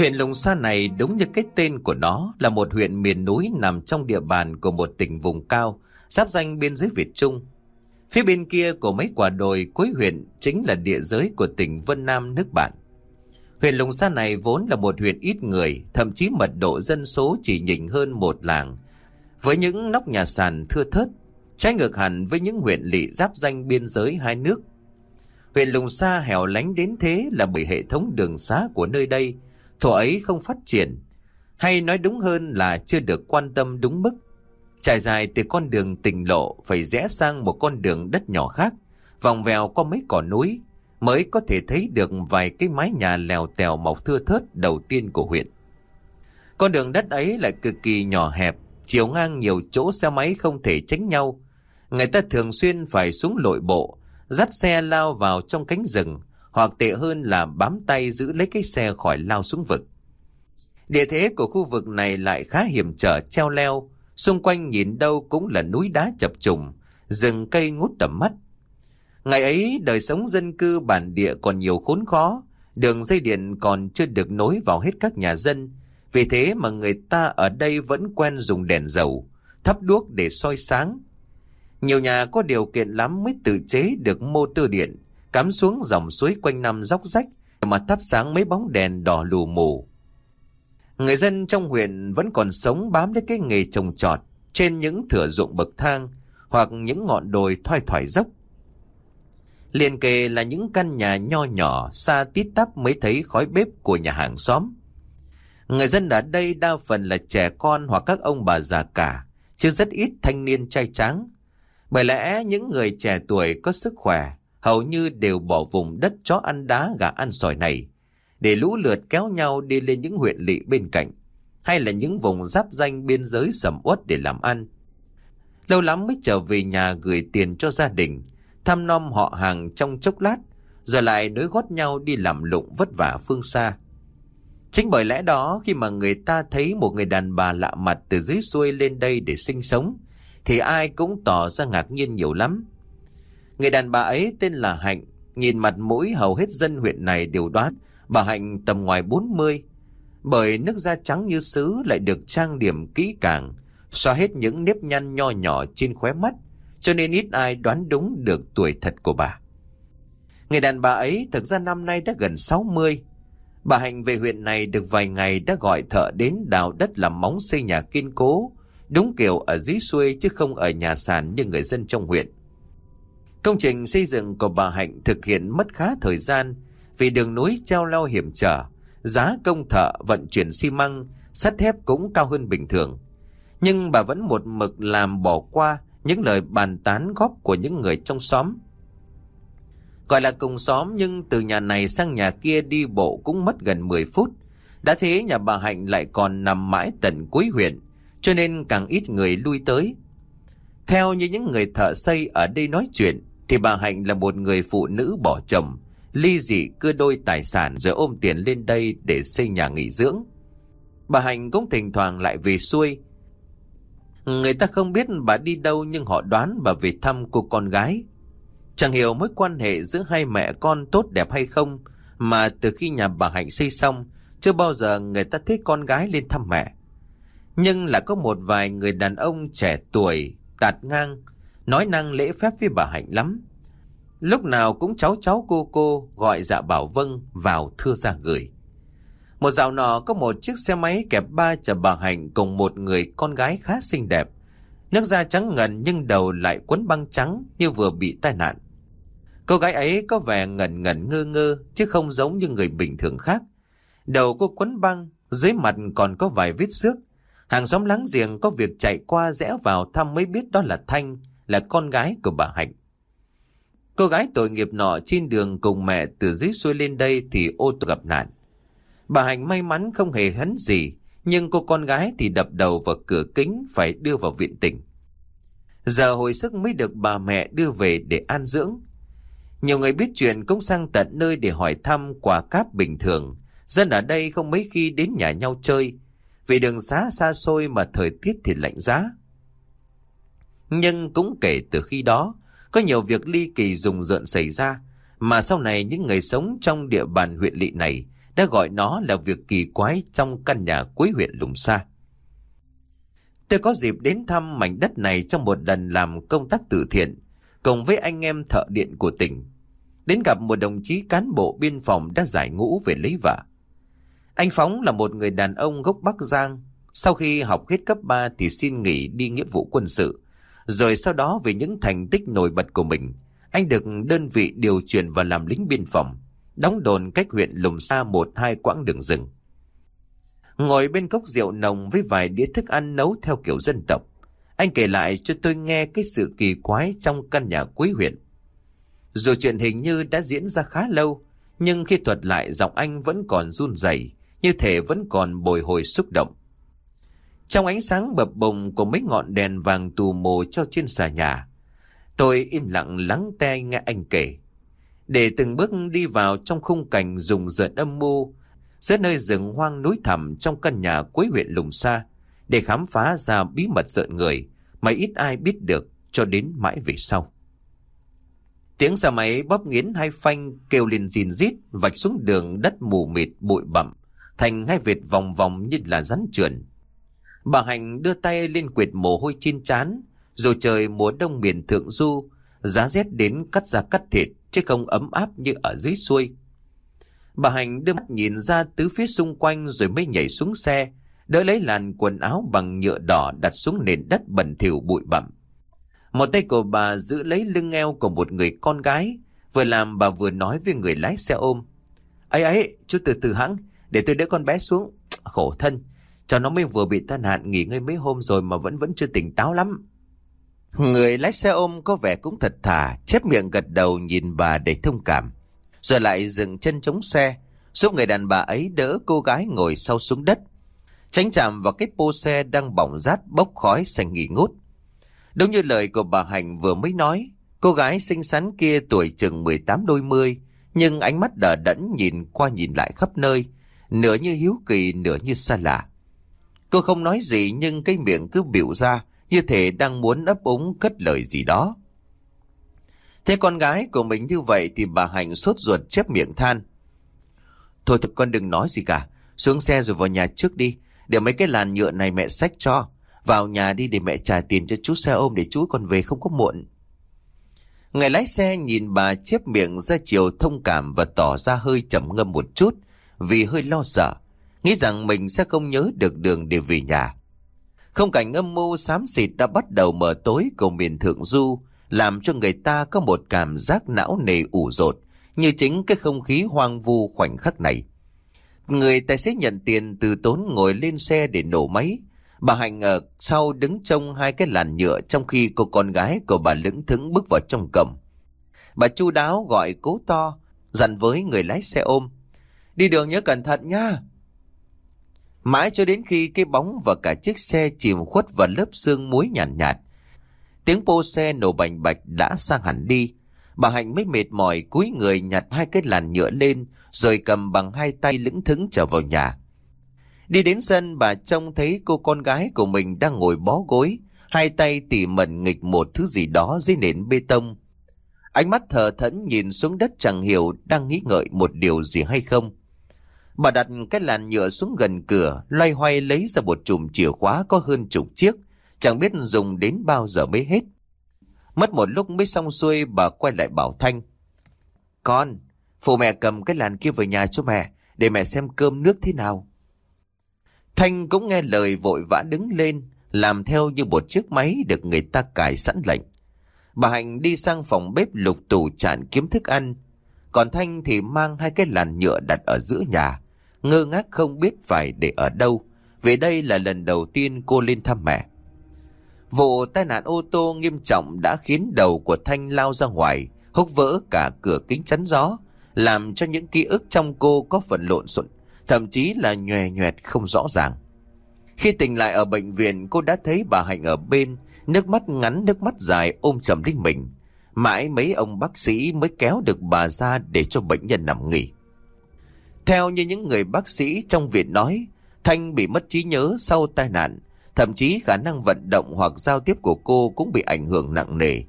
Huyện Lùng Sa này đúng như cái tên của nó là một huyện miền núi nằm trong địa bàn của một tỉnh vùng cao, giáp danh biên giới Việt Trung. Phía bên kia của mấy quả đồi cuối huyện chính là địa giới của tỉnh Vân Nam nước bạn. Huyện Lùng Sa này vốn là một huyện ít người, thậm chí mật độ dân số chỉ nhỉnh hơn một làng. Với những nóc nhà sàn thưa thớt, trái ngược hẳn với những huyện lỵ giáp danh biên giới hai nước. Huyện Lùng Sa hẻo lánh đến thế là bởi hệ thống đường xá của nơi đây, thuở ấy không phát triển, hay nói đúng hơn là chưa được quan tâm đúng mức. Trải dài từ con đường tỉnh lộ phải rẽ sang một con đường đất nhỏ khác, vòng vèo qua mấy cỏ núi, mới có thể thấy được vài cái mái nhà lèo tèo mọc thưa thớt đầu tiên của huyện. Con đường đất ấy lại cực kỳ nhỏ hẹp, chiều ngang nhiều chỗ xe máy không thể tránh nhau. Người ta thường xuyên phải xuống lội bộ, dắt xe lao vào trong cánh rừng, hoặc tệ hơn là bám tay giữ lấy cái xe khỏi lao xuống vực. Địa thế của khu vực này lại khá hiểm trở treo leo, xung quanh nhìn đâu cũng là núi đá chập trùng, rừng cây ngút tầm mắt. Ngày ấy đời sống dân cư bản địa còn nhiều khốn khó, đường dây điện còn chưa được nối vào hết các nhà dân, vì thế mà người ta ở đây vẫn quen dùng đèn dầu, thắp đuốc để soi sáng. Nhiều nhà có điều kiện lắm mới tự chế được mô tơ điện, cắm xuống dòng suối quanh năm dốc rách mà thắp sáng mấy bóng đèn đỏ lù mù. Người dân trong huyện vẫn còn sống bám lấy cái nghề trồng trọt trên những thửa ruộng bậc thang hoặc những ngọn đồi thoai thoải dốc. Liền kề là những căn nhà nho nhỏ xa tít tắp mới thấy khói bếp của nhà hàng xóm. Người dân ở đây đa phần là trẻ con hoặc các ông bà già cả, chứ rất ít thanh niên trai tráng. Bởi lẽ những người trẻ tuổi có sức khỏe hầu như đều bỏ vùng đất chó ăn đá gà ăn sỏi này, để lũ lượt kéo nhau đi lên những huyện lỵ bên cạnh, hay là những vùng giáp danh biên giới sầm uất để làm ăn. Lâu lắm mới trở về nhà gửi tiền cho gia đình, thăm nom họ hàng trong chốc lát, rồi lại nối gót nhau đi làm lụng vất vả phương xa. Chính bởi lẽ đó khi mà người ta thấy một người đàn bà lạ mặt từ dưới xuôi lên đây để sinh sống, thì ai cũng tỏ ra ngạc nhiên nhiều lắm. Người đàn bà ấy tên là Hạnh, nhìn mặt mũi hầu hết dân huyện này đều đoán bà Hạnh tầm ngoài 40. Bởi nước da trắng như sứ lại được trang điểm kỹ càng, xóa hết những nếp nhăn nho nhỏ trên khóe mắt, cho nên ít ai đoán đúng được tuổi thật của bà. Người đàn bà ấy thực ra năm nay đã gần 60. Bà Hạnh về huyện này được vài ngày đã gọi thợ đến đào đất làm móng xây nhà kiên cố, đúng kiểu ở dưới xuôi chứ không ở nhà sàn như người dân trong huyện. Công trình xây dựng của bà Hạnh thực hiện mất khá thời gian vì đường núi treo leo hiểm trở, giá công thợ vận chuyển xi măng, sắt thép cũng cao hơn bình thường. Nhưng bà vẫn một mực làm bỏ qua những lời bàn tán góp của những người trong xóm. Gọi là cùng xóm nhưng từ nhà này sang nhà kia đi bộ cũng mất gần 10 phút. Đã thế nhà bà Hạnh lại còn nằm mãi tận cuối huyện, cho nên càng ít người lui tới. Theo như những người thợ xây ở đây nói chuyện, thì bà Hạnh là một người phụ nữ bỏ chồng, ly dị cưa đôi tài sản rồi ôm tiền lên đây để xây nhà nghỉ dưỡng. Bà Hạnh cũng thỉnh thoảng lại về xuôi. Người ta không biết bà đi đâu nhưng họ đoán bà về thăm cô con gái. Chẳng hiểu mối quan hệ giữa hai mẹ con tốt đẹp hay không, mà từ khi nhà bà Hạnh xây xong, chưa bao giờ người ta thấy con gái lên thăm mẹ. Nhưng là có một vài người đàn ông trẻ tuổi, tạt ngang, nói năng lễ phép với bà Hạnh lắm. Lúc nào cũng cháu cháu cô cô gọi dạ bảo vâng vào thưa ra gửi. Một dạo nọ có một chiếc xe máy kẹp ba chở bà Hạnh cùng một người con gái khá xinh đẹp. Nước da trắng ngần nhưng đầu lại quấn băng trắng như vừa bị tai nạn. Cô gái ấy có vẻ ngẩn ngẩn ngơ ngơ chứ không giống như người bình thường khác. Đầu cô quấn băng, dưới mặt còn có vài vết xước. Hàng xóm láng giềng có việc chạy qua rẽ vào thăm mới biết đó là Thanh, là con gái của bà Hạnh. Cô gái tội nghiệp nọ trên đường cùng mẹ từ dưới xuôi lên đây thì ô tô gặp nạn. Bà Hạnh may mắn không hề hấn gì, nhưng cô con gái thì đập đầu vào cửa kính phải đưa vào viện tỉnh. Giờ hồi sức mới được bà mẹ đưa về để an dưỡng. Nhiều người biết chuyện cũng sang tận nơi để hỏi thăm quả cáp bình thường. Dân ở đây không mấy khi đến nhà nhau chơi, vì đường xá xa xôi mà thời tiết thì lạnh giá. Nhưng cũng kể từ khi đó, có nhiều việc ly kỳ dùng rợn xảy ra, mà sau này những người sống trong địa bàn huyện lỵ này đã gọi nó là việc kỳ quái trong căn nhà cuối huyện Lùng Sa. Tôi có dịp đến thăm mảnh đất này trong một lần làm công tác từ thiện, cùng với anh em thợ điện của tỉnh. Đến gặp một đồng chí cán bộ biên phòng đã giải ngũ về lấy vợ. Anh Phóng là một người đàn ông gốc Bắc Giang. Sau khi học hết cấp 3 thì xin nghỉ đi nghĩa vụ quân sự. Rồi sau đó vì những thành tích nổi bật của mình, anh được đơn vị điều chuyển vào làm lính biên phòng, đóng đồn cách huyện Lùng Sa một hai quãng đường rừng. Ngồi bên cốc rượu nồng với vài đĩa thức ăn nấu theo kiểu dân tộc, anh kể lại cho tôi nghe cái sự kỳ quái trong căn nhà cuối huyện. Dù chuyện hình như đã diễn ra khá lâu, nhưng khi thuật lại giọng anh vẫn còn run rẩy, như thể vẫn còn bồi hồi xúc động. Trong ánh sáng bập bùng của mấy ngọn đèn vàng tù mồ treo trên xà nhà, tôi im lặng lắng tai nghe anh kể. Để từng bước đi vào trong khung cảnh rùng rợn âm mưu, giữa nơi rừng hoang núi thẳm trong căn nhà cuối huyện Lùng Sa, để khám phá ra bí mật rợn người mà ít ai biết được cho đến mãi về sau. Tiếng xe máy bóp nghiến hai phanh kêu lên rìn rít vạch xuống đường đất mù mịt bụi bặm thành hai vệt vòng vòng như là rắn trườn. Bà Hạnh đưa tay lên quệt mồ hôi trên chán, rồi trời mùa đông miền thượng du, giá rét đến cắt da cắt thịt, chứ không ấm áp như ở dưới xuôi. Bà Hạnh đưa mắt nhìn ra tứ phía xung quanh rồi mới nhảy xuống xe, đỡ lấy làn quần áo bằng nhựa đỏ đặt xuống nền đất bẩn thỉu bụi bặm. Một tay của bà giữ lấy lưng eo của một người con gái, vừa làm bà vừa nói với người lái xe ôm. ấy ấy, chú từ từ hãng, để tôi đỡ con bé xuống. Khổ thân, cho nó mới vừa bị tai nạn nghỉ ngơi mấy hôm rồi mà vẫn vẫn chưa tỉnh táo lắm. Người lái xe ôm có vẻ cũng thật thà, chép miệng gật đầu nhìn bà để thông cảm. Rồi lại dừng chân chống xe, giúp người đàn bà ấy đỡ cô gái ngồi sau xuống đất. Tránh chạm vào cái pô xe đang bỏng rát bốc khói xanh nghỉ ngút. Đúng như lời của bà Hạnh vừa mới nói, cô gái xinh xắn kia tuổi chừng 18 đôi mươi, nhưng ánh mắt đờ đẫn nhìn qua nhìn lại khắp nơi, nửa như hiếu kỳ nửa như xa lạ. Cô không nói gì nhưng cái miệng cứ biểu ra như thể đang muốn ấp úng cất lời gì đó. Thế con gái của mình như vậy thì bà Hạnh sốt ruột chép miệng than. Thôi thật con đừng nói gì cả, xuống xe rồi vào nhà trước đi, để mấy cái làn nhựa này mẹ xách cho. Vào nhà đi để mẹ trả tiền cho chú xe ôm để chú còn về không có muộn. Người lái xe nhìn bà chép miệng ra chiều thông cảm và tỏ ra hơi chậm ngâm một chút vì hơi lo sợ, nghĩ rằng mình sẽ không nhớ được đường để về nhà. Không cảnh âm mưu xám xịt đã bắt đầu mở tối cầu miền Thượng Du, làm cho người ta có một cảm giác não nề ủ rột, như chính cái không khí hoang vu khoảnh khắc này. Người tài xế nhận tiền từ tốn ngồi lên xe để nổ máy. Bà Hạnh ở sau đứng trông hai cái làn nhựa trong khi cô con gái của bà lững thững bước vào trong cầm. Bà chu đáo gọi cố to, dặn với người lái xe ôm. Đi đường nhớ cẩn thận nha. Mãi cho đến khi cái bóng và cả chiếc xe chìm khuất vào lớp sương muối nhàn nhạt, nhạt. Tiếng pô xe nổ bành bạch đã sang hẳn đi. Bà Hạnh mới mệt mỏi cúi người nhặt hai cái làn nhựa lên rồi cầm bằng hai tay lững thững trở vào nhà. Đi đến sân bà trông thấy cô con gái của mình đang ngồi bó gối, hai tay tỉ mẩn nghịch một thứ gì đó dưới nền bê tông. Ánh mắt thờ thẫn nhìn xuống đất chẳng hiểu đang nghĩ ngợi một điều gì hay không. Bà đặt cái làn nhựa xuống gần cửa, loay hoay lấy ra một chùm chìa khóa có hơn chục chiếc, chẳng biết dùng đến bao giờ mới hết. Mất một lúc mới xong xuôi bà quay lại bảo Thanh. Con, phụ mẹ cầm cái làn kia về nhà cho mẹ, để mẹ xem cơm nước thế nào. Thanh cũng nghe lời vội vã đứng lên, làm theo như một chiếc máy được người ta cài sẵn lệnh. Bà Hạnh đi sang phòng bếp lục tủ chạn kiếm thức ăn, còn Thanh thì mang hai cái làn nhựa đặt ở giữa nhà, ngơ ngác không biết phải để ở đâu, vì đây là lần đầu tiên cô lên thăm mẹ. Vụ tai nạn ô tô nghiêm trọng đã khiến đầu của Thanh lao ra ngoài, húc vỡ cả cửa kính chắn gió, làm cho những ký ức trong cô có phần lộn xộn, thậm chí là nhòe nhòe không rõ ràng. Khi tỉnh lại ở bệnh viện, cô đã thấy bà Hạnh ở bên, nước mắt ngắn nước mắt dài ôm chầm lên mình. Mãi mấy ông bác sĩ mới kéo được bà ra để cho bệnh nhân nằm nghỉ. Theo như những người bác sĩ trong viện nói, Thanh bị mất trí nhớ sau tai nạn, thậm chí khả năng vận động hoặc giao tiếp của cô cũng bị ảnh hưởng nặng nề.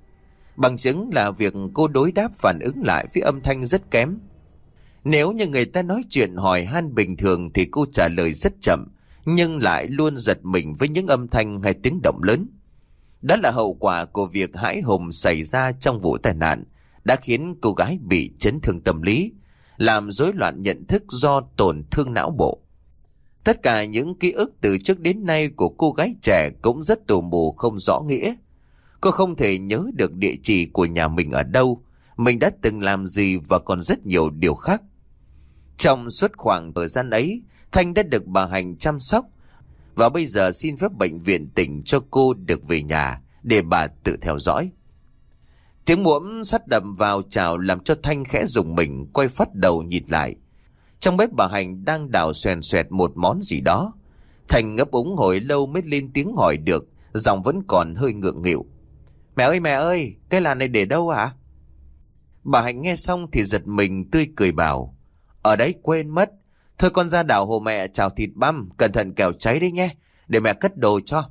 Bằng chứng là việc cô đối đáp phản ứng lại với âm thanh rất kém. Nếu như người ta nói chuyện hỏi han bình thường thì cô trả lời rất chậm, nhưng lại luôn giật mình với những âm thanh hay tiếng động lớn. Đó là hậu quả của việc hãi hùng xảy ra trong vụ tai nạn, đã khiến cô gái bị chấn thương tâm lý, làm rối loạn nhận thức do tổn thương não bộ. Tất cả những ký ức từ trước đến nay của cô gái trẻ cũng rất tù mù không rõ nghĩa. Cô không thể nhớ được địa chỉ của nhà mình ở đâu, mình đã từng làm gì và còn rất nhiều điều khác. Trong suốt khoảng thời gian ấy, Thanh đã được bà Hành chăm sóc và bây giờ xin phép bệnh viện tỉnh cho cô được về nhà để bà tự theo dõi. Tiếng muỗng sắt đầm vào chảo làm cho Thanh khẽ dùng mình quay phát đầu nhìn lại. Trong bếp bà Hành đang đào xoèn xoẹt một món gì đó. Thành ngấp úng hồi lâu mới lên tiếng hỏi được, giọng vẫn còn hơi ngượng nghịu. Mẹ ơi mẹ ơi, cái làn này để đâu ạ? Bà Hạnh nghe xong thì giật mình tươi cười bảo. Ở đấy quên mất. Thôi con ra đảo hồ mẹ chào thịt băm, cẩn thận kẻo cháy đấy nhé, để mẹ cất đồ cho.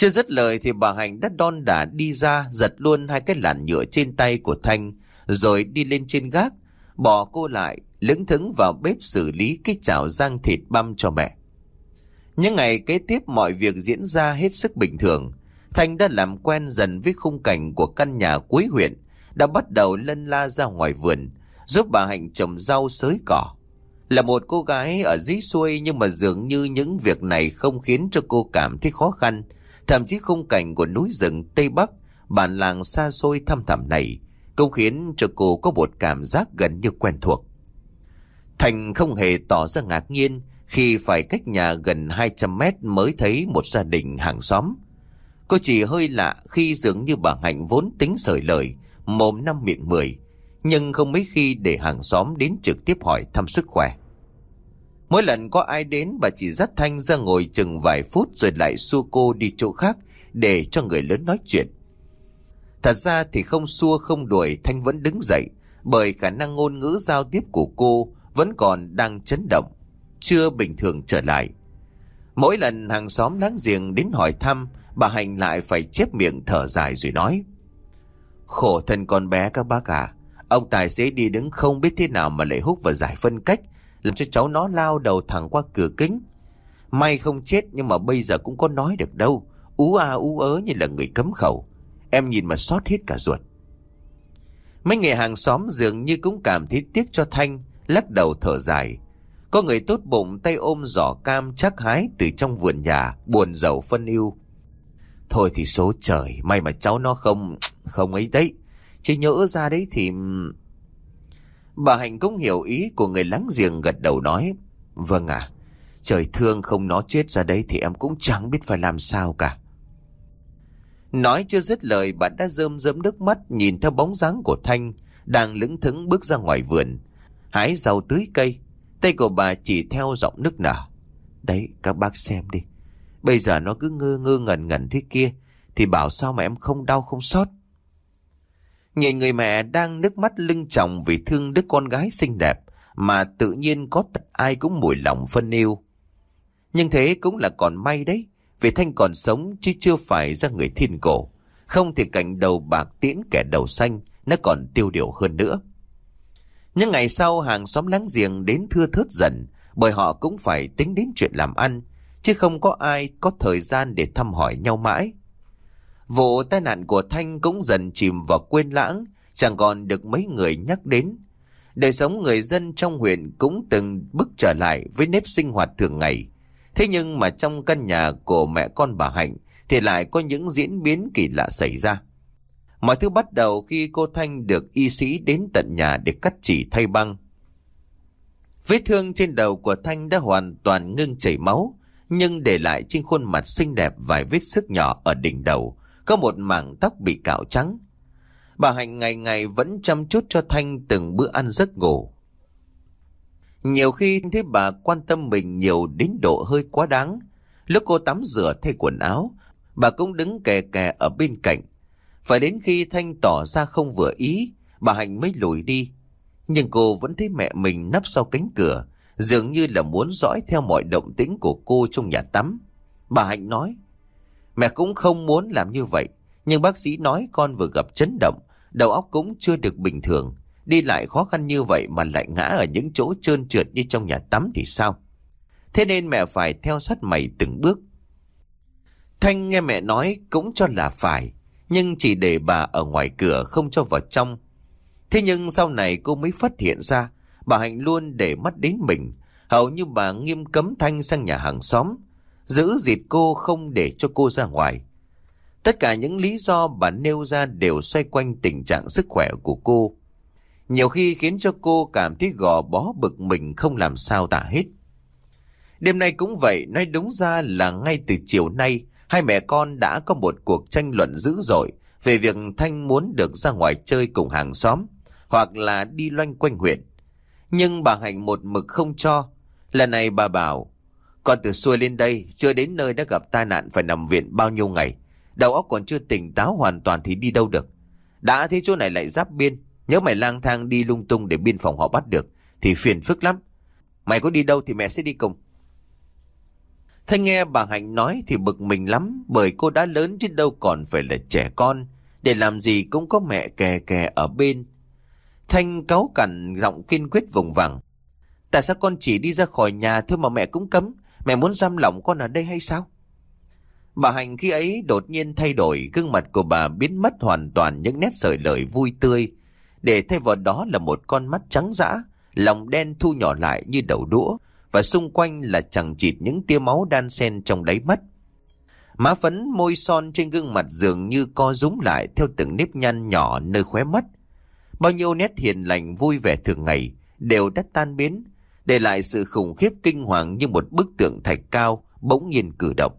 Chưa dứt lời thì bà Hạnh đã đon đả đi ra giật luôn hai cái làn nhựa trên tay của Thanh rồi đi lên trên gác, bỏ cô lại, lững thững vào bếp xử lý cái chảo rang thịt băm cho mẹ. Những ngày kế tiếp mọi việc diễn ra hết sức bình thường. Thanh đã làm quen dần với khung cảnh của căn nhà cuối huyện, đã bắt đầu lân la ra ngoài vườn, giúp bà Hạnh trồng rau sới cỏ. Là một cô gái ở dưới xuôi nhưng mà dường như những việc này không khiến cho cô cảm thấy khó khăn. Thậm chí khung cảnh của núi rừng Tây Bắc, bản làng xa xôi thăm thẳm này, cũng khiến cho cô có một cảm giác gần như quen thuộc. Thành không hề tỏ ra ngạc nhiên khi phải cách nhà gần 200 mét mới thấy một gia đình hàng xóm. Cô chỉ hơi lạ khi dường như bà Hạnh vốn tính sởi lời, mồm năm miệng mười, nhưng không mấy khi để hàng xóm đến trực tiếp hỏi thăm sức khỏe. Mỗi lần có ai đến bà chỉ dắt Thanh ra ngồi chừng vài phút rồi lại xua cô đi chỗ khác để cho người lớn nói chuyện. Thật ra thì không xua không đuổi Thanh vẫn đứng dậy bởi khả năng ngôn ngữ giao tiếp của cô vẫn còn đang chấn động, chưa bình thường trở lại. Mỗi lần hàng xóm láng giềng đến hỏi thăm, bà Hành lại phải chép miệng thở dài rồi nói. Khổ thân con bé các bác à, ông tài xế đi đứng không biết thế nào mà lại hút vào giải phân cách, làm cho cháu nó lao đầu thẳng qua cửa kính. May không chết nhưng mà bây giờ cũng có nói được đâu, ú a ú ớ như là người cấm khẩu. Em nhìn mà xót hết cả ruột. Mấy người hàng xóm dường như cũng cảm thấy tiếc cho Thanh, lắc đầu thở dài. Có người tốt bụng tay ôm giỏ cam chắc hái từ trong vườn nhà, buồn giàu phân ưu. Thôi thì số trời, may mà cháu nó không, không ấy đấy. Chứ nhỡ ra đấy thì... Bà Hạnh cũng hiểu ý của người láng giềng gật đầu nói. Vâng ạ, trời thương không nó chết ra đấy thì em cũng chẳng biết phải làm sao cả. Nói chưa dứt lời bà đã rơm rớm nước mắt nhìn theo bóng dáng của Thanh đang lững thững bước ra ngoài vườn. Hái rau tưới cây. Tay của bà chỉ theo giọng nước nở. Đấy các bác xem đi. Bây giờ nó cứ ngơ ngơ ngẩn ngẩn thế kia. Thì bảo sao mà em không đau không sót Nhìn người mẹ đang nước mắt lưng chồng vì thương đứa con gái xinh đẹp. Mà tự nhiên có tật ai cũng mùi lòng phân yêu. Nhưng thế cũng là còn may đấy. Vì Thanh còn sống chứ chưa phải ra người thiên cổ. Không thì cảnh đầu bạc tiễn kẻ đầu xanh. Nó còn tiêu điều hơn nữa. những ngày sau hàng xóm láng giềng đến thưa thớt dần, bởi họ cũng phải tính đến chuyện làm ăn, chứ không có ai có thời gian để thăm hỏi nhau mãi. Vụ tai nạn của Thanh cũng dần chìm vào quên lãng chẳng còn được mấy người nhắc đến. Đời sống người dân trong huyện cũng từng bước trở lại với nếp sinh hoạt thường ngày. Thế nhưng mà trong căn nhà của mẹ con bà Hạnh thì lại có những diễn biến kỳ lạ xảy ra. Mọi thứ bắt đầu khi cô Thanh được y sĩ đến tận nhà để cắt chỉ thay băng. Vết thương trên đầu của Thanh đã hoàn toàn ngưng chảy máu, nhưng để lại trên khuôn mặt xinh đẹp vài vết sức nhỏ ở đỉnh đầu, có một mảng tóc bị cạo trắng. Bà Hạnh ngày ngày vẫn chăm chút cho Thanh từng bữa ăn giấc ngủ. Nhiều khi thấy bà quan tâm mình nhiều đến độ hơi quá đáng. Lúc cô tắm rửa thay quần áo, bà cũng đứng kè kè ở bên cạnh, phải đến khi Thanh tỏ ra không vừa ý, bà Hạnh mới lùi đi. Nhưng cô vẫn thấy mẹ mình nấp sau cánh cửa, dường như là muốn dõi theo mọi động tĩnh của cô trong nhà tắm. Bà Hạnh nói, mẹ cũng không muốn làm như vậy, nhưng bác sĩ nói con vừa gặp chấn động, đầu óc cũng chưa được bình thường. Đi lại khó khăn như vậy mà lại ngã ở những chỗ trơn trượt như trong nhà tắm thì sao? Thế nên mẹ phải theo sát mày từng bước. Thanh nghe mẹ nói cũng cho là phải, nhưng chỉ để bà ở ngoài cửa không cho vào trong. Thế nhưng sau này cô mới phát hiện ra, bà Hạnh luôn để mắt đến mình. Hầu như bà nghiêm cấm Thanh sang nhà hàng xóm, giữ dịt cô không để cho cô ra ngoài. Tất cả những lý do bà nêu ra đều xoay quanh tình trạng sức khỏe của cô. Nhiều khi khiến cho cô cảm thấy gò bó bực mình không làm sao tả hết. Đêm nay cũng vậy, nói đúng ra là ngay từ chiều nay, hai mẹ con đã có một cuộc tranh luận dữ dội về việc Thanh muốn được ra ngoài chơi cùng hàng xóm, hoặc là đi loanh quanh huyện. Nhưng bà Hạnh một mực không cho. Lần này bà bảo, con từ xuôi lên đây, chưa đến nơi đã gặp tai nạn phải nằm viện bao nhiêu ngày. Đầu óc còn chưa tỉnh táo hoàn toàn thì đi đâu được. Đã thế chỗ này lại giáp biên, nhớ mày lang thang đi lung tung để biên phòng họ bắt được, thì phiền phức lắm. Mày có đi đâu thì mẹ sẽ đi cùng. Thanh nghe bà Hạnh nói thì bực mình lắm bởi cô đã lớn chứ đâu còn phải là trẻ con. Để làm gì cũng có mẹ kè kè ở bên. Thanh cáu cằn giọng kiên quyết vùng vằng. Tại sao con chỉ đi ra khỏi nhà thôi mà mẹ cũng cấm? Mẹ muốn giam lỏng con ở đây hay sao? Bà hành khi ấy đột nhiên thay đổi, gương mặt của bà biến mất hoàn toàn những nét sợi lời vui tươi. Để thay vào đó là một con mắt trắng dã, lòng đen thu nhỏ lại như đầu đũa, và xung quanh là chẳng chịt những tia máu đan xen trong đáy mắt. Má phấn môi son trên gương mặt dường như co rúm lại theo từng nếp nhăn nhỏ nơi khóe mắt. Bao nhiêu nét hiền lành vui vẻ thường ngày đều đã tan biến, để lại sự khủng khiếp kinh hoàng như một bức tượng thạch cao bỗng nhiên cử động.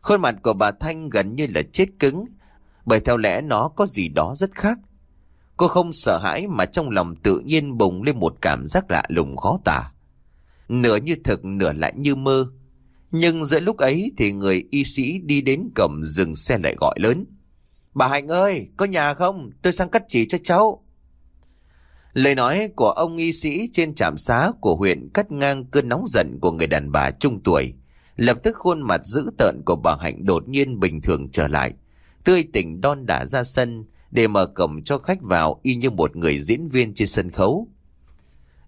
Khuôn mặt của bà Thanh gần như là chết cứng, bởi theo lẽ nó có gì đó rất khác. Cô không sợ hãi mà trong lòng tự nhiên bùng lên một cảm giác lạ lùng khó tả. Nửa như thực nửa lại như mơ. Nhưng giữa lúc ấy thì người y sĩ đi đến cổng dừng xe lại gọi lớn. Bà Hạnh ơi, có nhà không? Tôi sang cắt chỉ cho cháu. Lời nói của ông y sĩ trên trạm xá của huyện cắt ngang cơn nóng giận của người đàn bà trung tuổi. Lập tức khuôn mặt dữ tợn của bà Hạnh đột nhiên bình thường trở lại. Tươi tỉnh đon đả ra sân để mở cổng cho khách vào y như một người diễn viên trên sân khấu.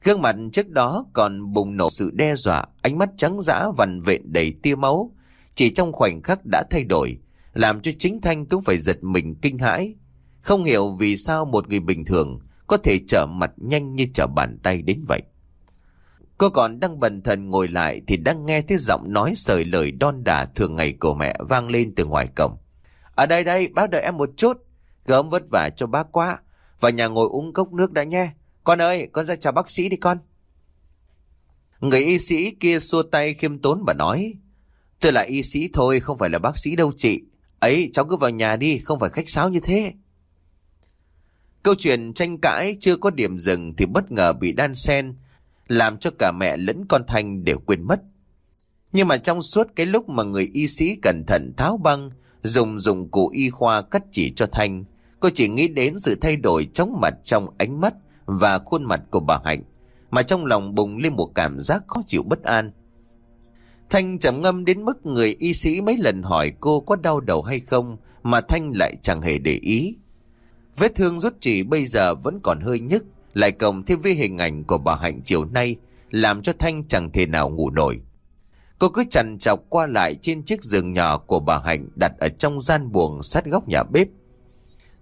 Gương mặt trước đó còn bùng nổ sự đe dọa, ánh mắt trắng dã vằn vện đầy tia máu. Chỉ trong khoảnh khắc đã thay đổi, làm cho chính Thanh cũng phải giật mình kinh hãi. Không hiểu vì sao một người bình thường có thể trở mặt nhanh như trở bàn tay đến vậy. Cô còn đang bần thần ngồi lại thì đang nghe thấy giọng nói sời lời đon đả thường ngày của mẹ vang lên từ ngoài cổng. Ở đây đây, bác đợi em một chút. Gớm vất vả cho bác quá. Vào nhà ngồi uống cốc nước đã nhé. Con ơi, con ra chào bác sĩ đi con. Người y sĩ kia xua tay khiêm tốn và nói. Tôi là y sĩ thôi, không phải là bác sĩ đâu chị. Ấy, cháu cứ vào nhà đi, không phải khách sáo như thế. Câu chuyện tranh cãi chưa có điểm dừng thì bất ngờ bị đan sen làm cho cả mẹ lẫn con Thanh đều quên mất. Nhưng mà trong suốt cái lúc mà người y sĩ cẩn thận tháo băng, dùng dụng cụ y khoa cắt chỉ cho Thanh, cô chỉ nghĩ đến sự thay đổi chóng mặt trong ánh mắt và khuôn mặt của bà Hạnh, mà trong lòng bùng lên một cảm giác khó chịu bất an. Thanh trầm ngâm đến mức người y sĩ mấy lần hỏi cô có đau đầu hay không, mà Thanh lại chẳng hề để ý. Vết thương rút chỉ bây giờ vẫn còn hơi nhức, lại cộng thêm với hình ảnh của bà Hạnh chiều nay, làm cho Thanh chẳng thể nào ngủ nổi. Cô cứ chằn chọc qua lại trên chiếc giường nhỏ của bà Hạnh đặt ở trong gian buồng sát góc nhà bếp.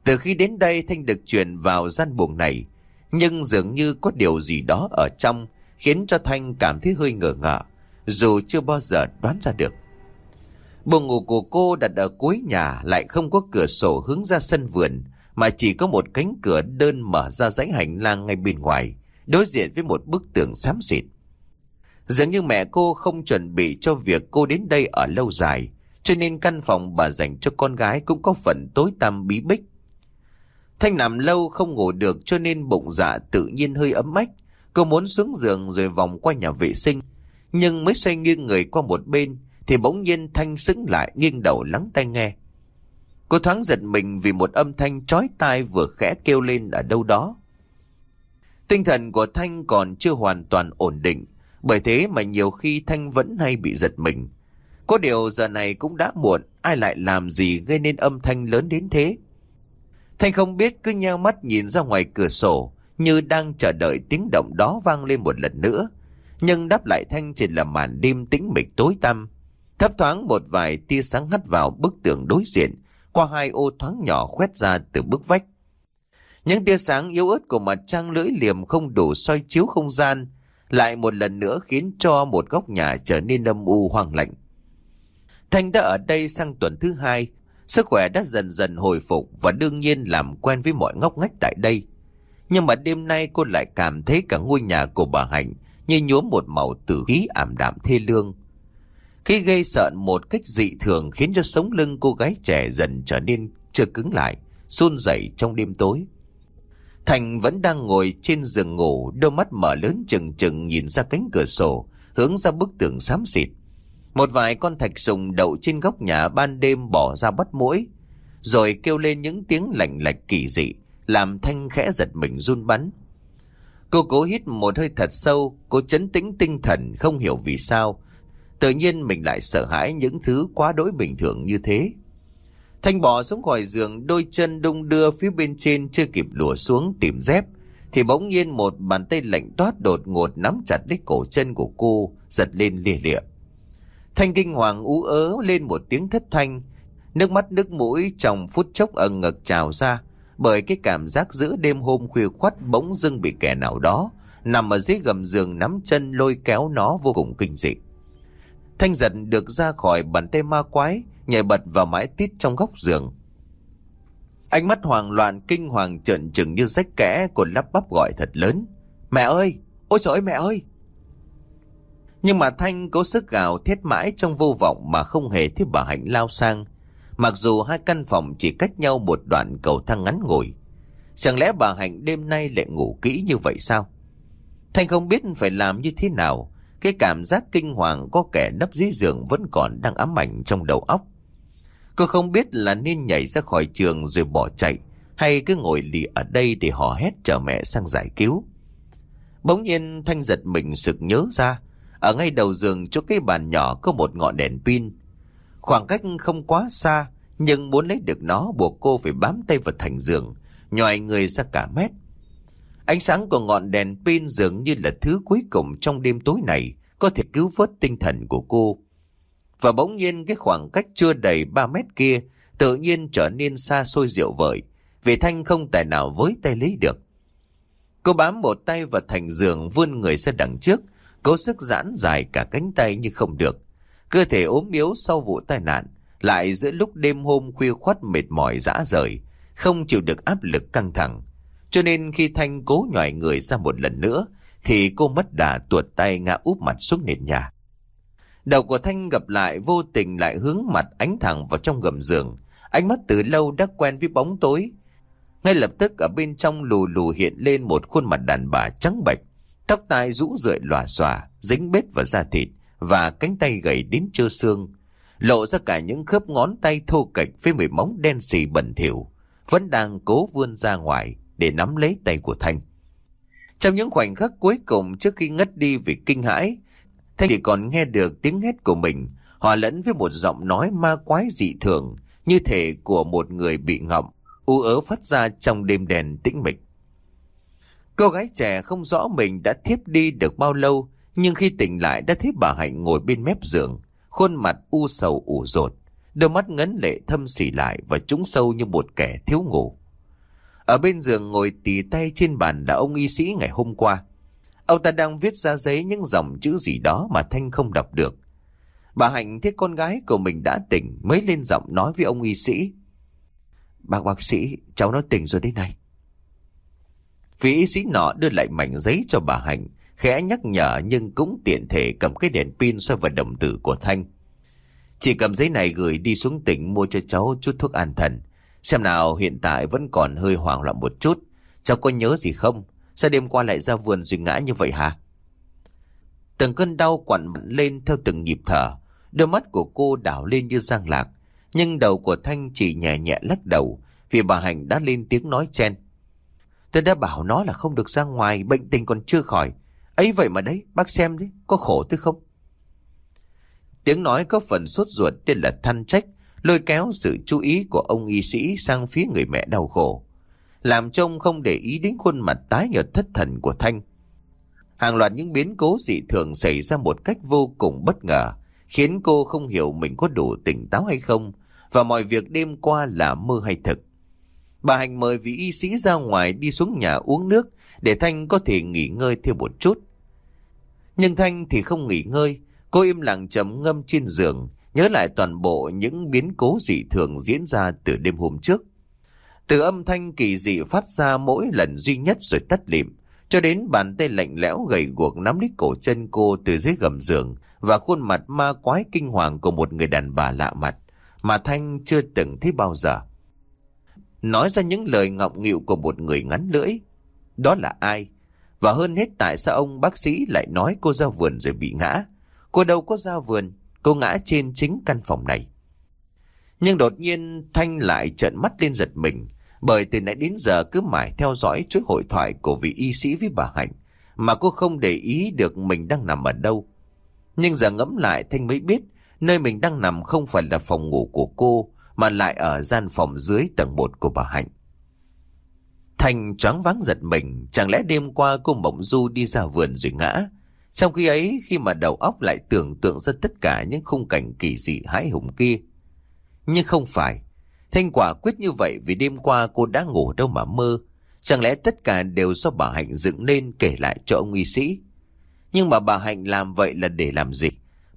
Từ khi đến đây Thanh được chuyển vào gian buồng này, nhưng dường như có điều gì đó ở trong khiến cho Thanh cảm thấy hơi ngờ ngợ, dù chưa bao giờ đoán ra được. Buồng ngủ của cô đặt ở cuối nhà lại không có cửa sổ hướng ra sân vườn, mà chỉ có một cánh cửa đơn mở ra dãy hành lang ngay bên ngoài, đối diện với một bức tường xám xịt. Dường như mẹ cô không chuẩn bị cho việc cô đến đây ở lâu dài, cho nên căn phòng bà dành cho con gái cũng có phần tối tăm bí bích. Thanh nằm lâu không ngủ được cho nên bụng dạ tự nhiên hơi ấm ách. Cô muốn xuống giường rồi vòng qua nhà vệ sinh. Nhưng mới xoay nghiêng người qua một bên thì bỗng nhiên Thanh sững lại nghiêng đầu lắng tai nghe. Cô thoáng giật mình vì một âm thanh chói tai vừa khẽ kêu lên ở đâu đó. Tinh thần của Thanh còn chưa hoàn toàn ổn định, bởi thế mà nhiều khi Thanh vẫn hay bị giật mình. Có điều giờ này cũng đã muộn, ai lại làm gì gây nên âm thanh lớn đến thế? Thanh không biết cứ nheo mắt nhìn ra ngoài cửa sổ, như đang chờ đợi tiếng động đó vang lên một lần nữa. Nhưng đáp lại Thanh chỉ là màn đêm tĩnh mịch tối tăm. Thấp thoáng một vài tia sáng hắt vào bức tường đối diện, qua hai ô thoáng nhỏ khoét ra từ bức vách. Những tia sáng yếu ớt của mặt trăng lưỡi liềm không đủ soi chiếu không gian, lại một lần nữa khiến cho một góc nhà trở nên âm u hoang lạnh. Thanh đã ở đây sang tuần thứ hai, sức khỏe đã dần dần hồi phục và đương nhiên làm quen với mọi ngóc ngách tại đây. Nhưng mà đêm nay cô lại cảm thấy cả ngôi nhà của bà Hạnh như nhuốm một màu tử khí ảm đạm thê lương. Khi gây sợ một cách dị thường khiến cho sống lưng cô gái trẻ dần trở nên chưa cứng lại, run rẩy trong đêm tối. Thành vẫn đang ngồi trên giường ngủ, đôi mắt mở lớn chừng chừng nhìn ra cánh cửa sổ, hướng ra bức tường xám xịt. Một vài con thạch sùng đậu trên góc nhà ban đêm bỏ ra bắt mũi, rồi kêu lên những tiếng lạnh lạch kỳ dị, làm Thanh khẽ giật mình run bắn. Cô cố hít một hơi thật sâu, cô chấn tĩnh tinh thần không hiểu vì sao. Tự nhiên mình lại sợ hãi những thứ quá đối bình thường như thế. Thanh bỏ xuống khỏi giường, đôi chân đung đưa phía bên trên chưa kịp lùa xuống tìm dép. Thì bỗng nhiên một bàn tay lạnh toát đột ngột nắm chặt lấy cổ chân của cô, giật lên lìa lịa. Thanh kinh hoàng ú ớ lên một tiếng thất thanh. Nước mắt nước mũi trong phút chốc ẩn ngực trào ra. Bởi cái cảm giác giữa đêm hôm khuya khoắt bỗng dưng bị kẻ nào đó nằm ở dưới gầm giường nắm chân lôi kéo nó vô cùng kinh dị. Thanh giật được ra khỏi bàn tay ma quái, nhảy bật vào mái tít trong góc giường. Ánh mắt hoảng loạn kinh hoàng trợn trừng như rách kẽ của lắp bắp gọi thật lớn. Mẹ ơi! Ôi trời ơi mẹ ơi! Nhưng mà Thanh cố sức gào thét mãi trong vô vọng mà không hề thấy bà Hạnh lao sang. Mặc dù hai căn phòng chỉ cách nhau một đoạn cầu thang ngắn ngủi. Chẳng lẽ bà Hạnh đêm nay lại ngủ kỹ như vậy sao? Thanh không biết phải làm như thế nào. Cái cảm giác kinh hoàng có kẻ nấp dưới giường vẫn còn đang ám ảnh trong đầu óc. Cô không biết là nên nhảy ra khỏi trường rồi bỏ chạy hay cứ ngồi lì ở đây để hò hét chờ mẹ sang giải cứu. Bỗng nhiên Thanh giật mình sực nhớ ra ở ngay đầu giường chỗ cái bàn nhỏ có một ngọn đèn pin. Khoảng cách không quá xa, nhưng muốn lấy được nó buộc cô phải bám tay vào thành giường, nhòi người ra cả mét. Ánh sáng của ngọn đèn pin dường như là thứ cuối cùng trong đêm tối này có thể cứu vớt tinh thần của cô. Và bỗng nhiên cái khoảng cách chưa đầy 3 mét kia tự nhiên trở nên xa xôi diệu vời, vì Thanh không tài nào với tay lấy được. Cô bám một tay vào thành giường vươn người ra đằng trước, cố sức giãn dài cả cánh tay nhưng không được. Cơ thể ốm yếu sau vụ tai nạn, lại giữa lúc đêm hôm khuya khoắt mệt mỏi dã rời, không chịu được áp lực căng thẳng. Cho nên khi Thanh cố nhòi người ra một lần nữa, thì cô mất đà tuột tay ngã úp mặt xuống nền nhà. Đầu của Thanh gặp lại vô tình lại hướng mặt ánh thẳng vào trong gầm giường. Ánh mắt từ lâu đã quen với bóng tối. Ngay lập tức ở bên trong lù lù hiện lên một khuôn mặt đàn bà trắng bệch. Tóc tai rũ rượi lòa xòa, dính bết vào da thịt và cánh tay gầy đến trơ xương. Lộ ra cả những khớp ngón tay thô kệch với mười móng đen xì bẩn thỉu Vẫn đang cố vươn ra ngoài để nắm lấy tay của Thanh. Trong những khoảnh khắc cuối cùng trước khi ngất đi vì kinh hãi, Thanh chỉ còn nghe được tiếng hét của mình, hòa lẫn với một giọng nói ma quái dị thường, như thể của một người bị ngọng, u ớ phát ra trong đêm đèn tĩnh mịch. Cô gái trẻ không rõ mình đã thiếp đi được bao lâu, nhưng khi tỉnh lại đã thấy bà Hạnh ngồi bên mép giường, khuôn mặt u sầu ủ rột, đôi mắt ngấn lệ thâm xỉ lại và trúng sâu như một kẻ thiếu ngủ. Ở bên giường ngồi tì tay trên bàn là ông y sĩ ngày hôm qua. Ông ta đang viết ra giấy những dòng chữ gì đó mà Thanh không đọc được. Bà Hạnh thấy con gái của mình đã tỉnh mới lên giọng nói với ông y sĩ. Bác bác sĩ, cháu nó tỉnh rồi đấy này. Vị y sĩ nọ đưa lại mảnh giấy cho bà Hạnh, khẽ nhắc nhở nhưng cũng tiện thể cầm cái đèn pin soi vào đồng tử của Thanh. Chỉ cầm giấy này gửi đi xuống tỉnh mua cho cháu chút thuốc an thần. Xem nào hiện tại vẫn còn hơi hoảng loạn một chút. Cháu có nhớ gì không? Sao đêm qua lại ra vườn rồi ngã như vậy hả? Từng cơn đau quặn lên theo từng nhịp thở. Đôi mắt của cô đảo lên như giang lạc. Nhưng đầu của Thanh chỉ nhẹ nhẹ lắc đầu vì bà hạnh đã lên tiếng nói chen. Tôi đã bảo nó là không được ra ngoài, bệnh tình còn chưa khỏi. ấy vậy mà đấy, bác xem đấy, có khổ tôi không? Tiếng nói có phần sốt ruột tên là than trách, lôi kéo sự chú ý của ông y sĩ sang phía người mẹ đau khổ. làm trông không để ý đến khuôn mặt tái nhợt thất thần của Thanh. Hàng loạt những biến cố dị thường xảy ra một cách vô cùng bất ngờ, khiến cô không hiểu mình có đủ tỉnh táo hay không, và mọi việc đêm qua là mơ hay thực. Bà hành mời vị y sĩ ra ngoài đi xuống nhà uống nước để Thanh có thể nghỉ ngơi thêm một chút. Nhưng Thanh thì không nghỉ ngơi, cô im lặng chấm ngâm trên giường, nhớ lại toàn bộ những biến cố dị thường diễn ra từ đêm hôm trước. Từ âm thanh kỳ dị phát ra mỗi lần duy nhất rồi tắt lịm, cho đến bàn tay lạnh lẽo gầy guộc nắm lấy cổ chân cô từ dưới gầm giường và khuôn mặt ma quái kinh hoàng của một người đàn bà lạ mặt mà Thanh chưa từng thấy bao giờ. Nói ra những lời ngọng nghịu của một người ngắn lưỡi. Đó là ai? Và hơn hết tại sao ông bác sĩ lại nói cô ra vườn rồi bị ngã? Cô đâu có ra vườn, cô ngã trên chính căn phòng này. Nhưng đột nhiên Thanh lại trợn mắt lên giật mình, bởi từ nãy đến giờ cứ mãi theo dõi chuỗi hội thoại của vị y sĩ với bà Hạnh, mà cô không để ý được mình đang nằm ở đâu. Nhưng giờ ngẫm lại Thanh mới biết, nơi mình đang nằm không phải là phòng ngủ của cô, mà lại ở gian phòng dưới tầng 1 của bà Hạnh. Thanh choáng váng giật mình, chẳng lẽ đêm qua cô Mộng Du đi ra vườn rồi ngã? Trong khi ấy, khi mà đầu óc lại tưởng tượng ra tất cả những khung cảnh kỳ dị hãi hùng kia. Nhưng không phải. Thanh quả quyết như vậy vì đêm qua cô đã ngủ đâu mà mơ. Chẳng lẽ tất cả đều do bà Hạnh dựng lên kể lại cho ông y sĩ? Nhưng mà bà Hạnh làm vậy là để làm gì?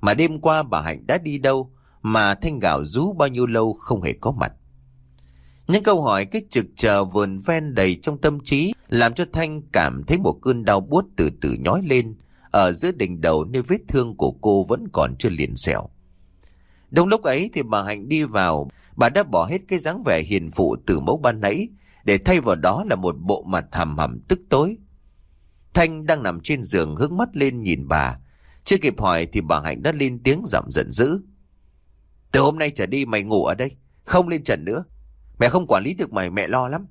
Mà đêm qua bà Hạnh đã đi đâu? Mà Thanh gạo rú bao nhiêu lâu không hề có mặt? Những câu hỏi cái trực chờ vườn ven đầy trong tâm trí làm cho Thanh cảm thấy một cơn đau buốt từ từ nhói lên ở giữa đỉnh đầu nơi vết thương của cô vẫn còn chưa liền xẻo. Đúng lúc ấy thì bà Hạnh đi vào, bà đã bỏ hết cái dáng vẻ hiền phụ từ mẫu ban nãy để thay vào đó là một bộ mặt hầm hầm tức tối. Thanh đang nằm trên giường hướng mắt lên nhìn bà. Chưa kịp hỏi thì bà Hạnh đã lên tiếng giọng giận dữ. Từ hôm nay trở đi mày ngủ ở đây, không lên trần nữa. Mẹ không quản lý được mày, mẹ lo lắm.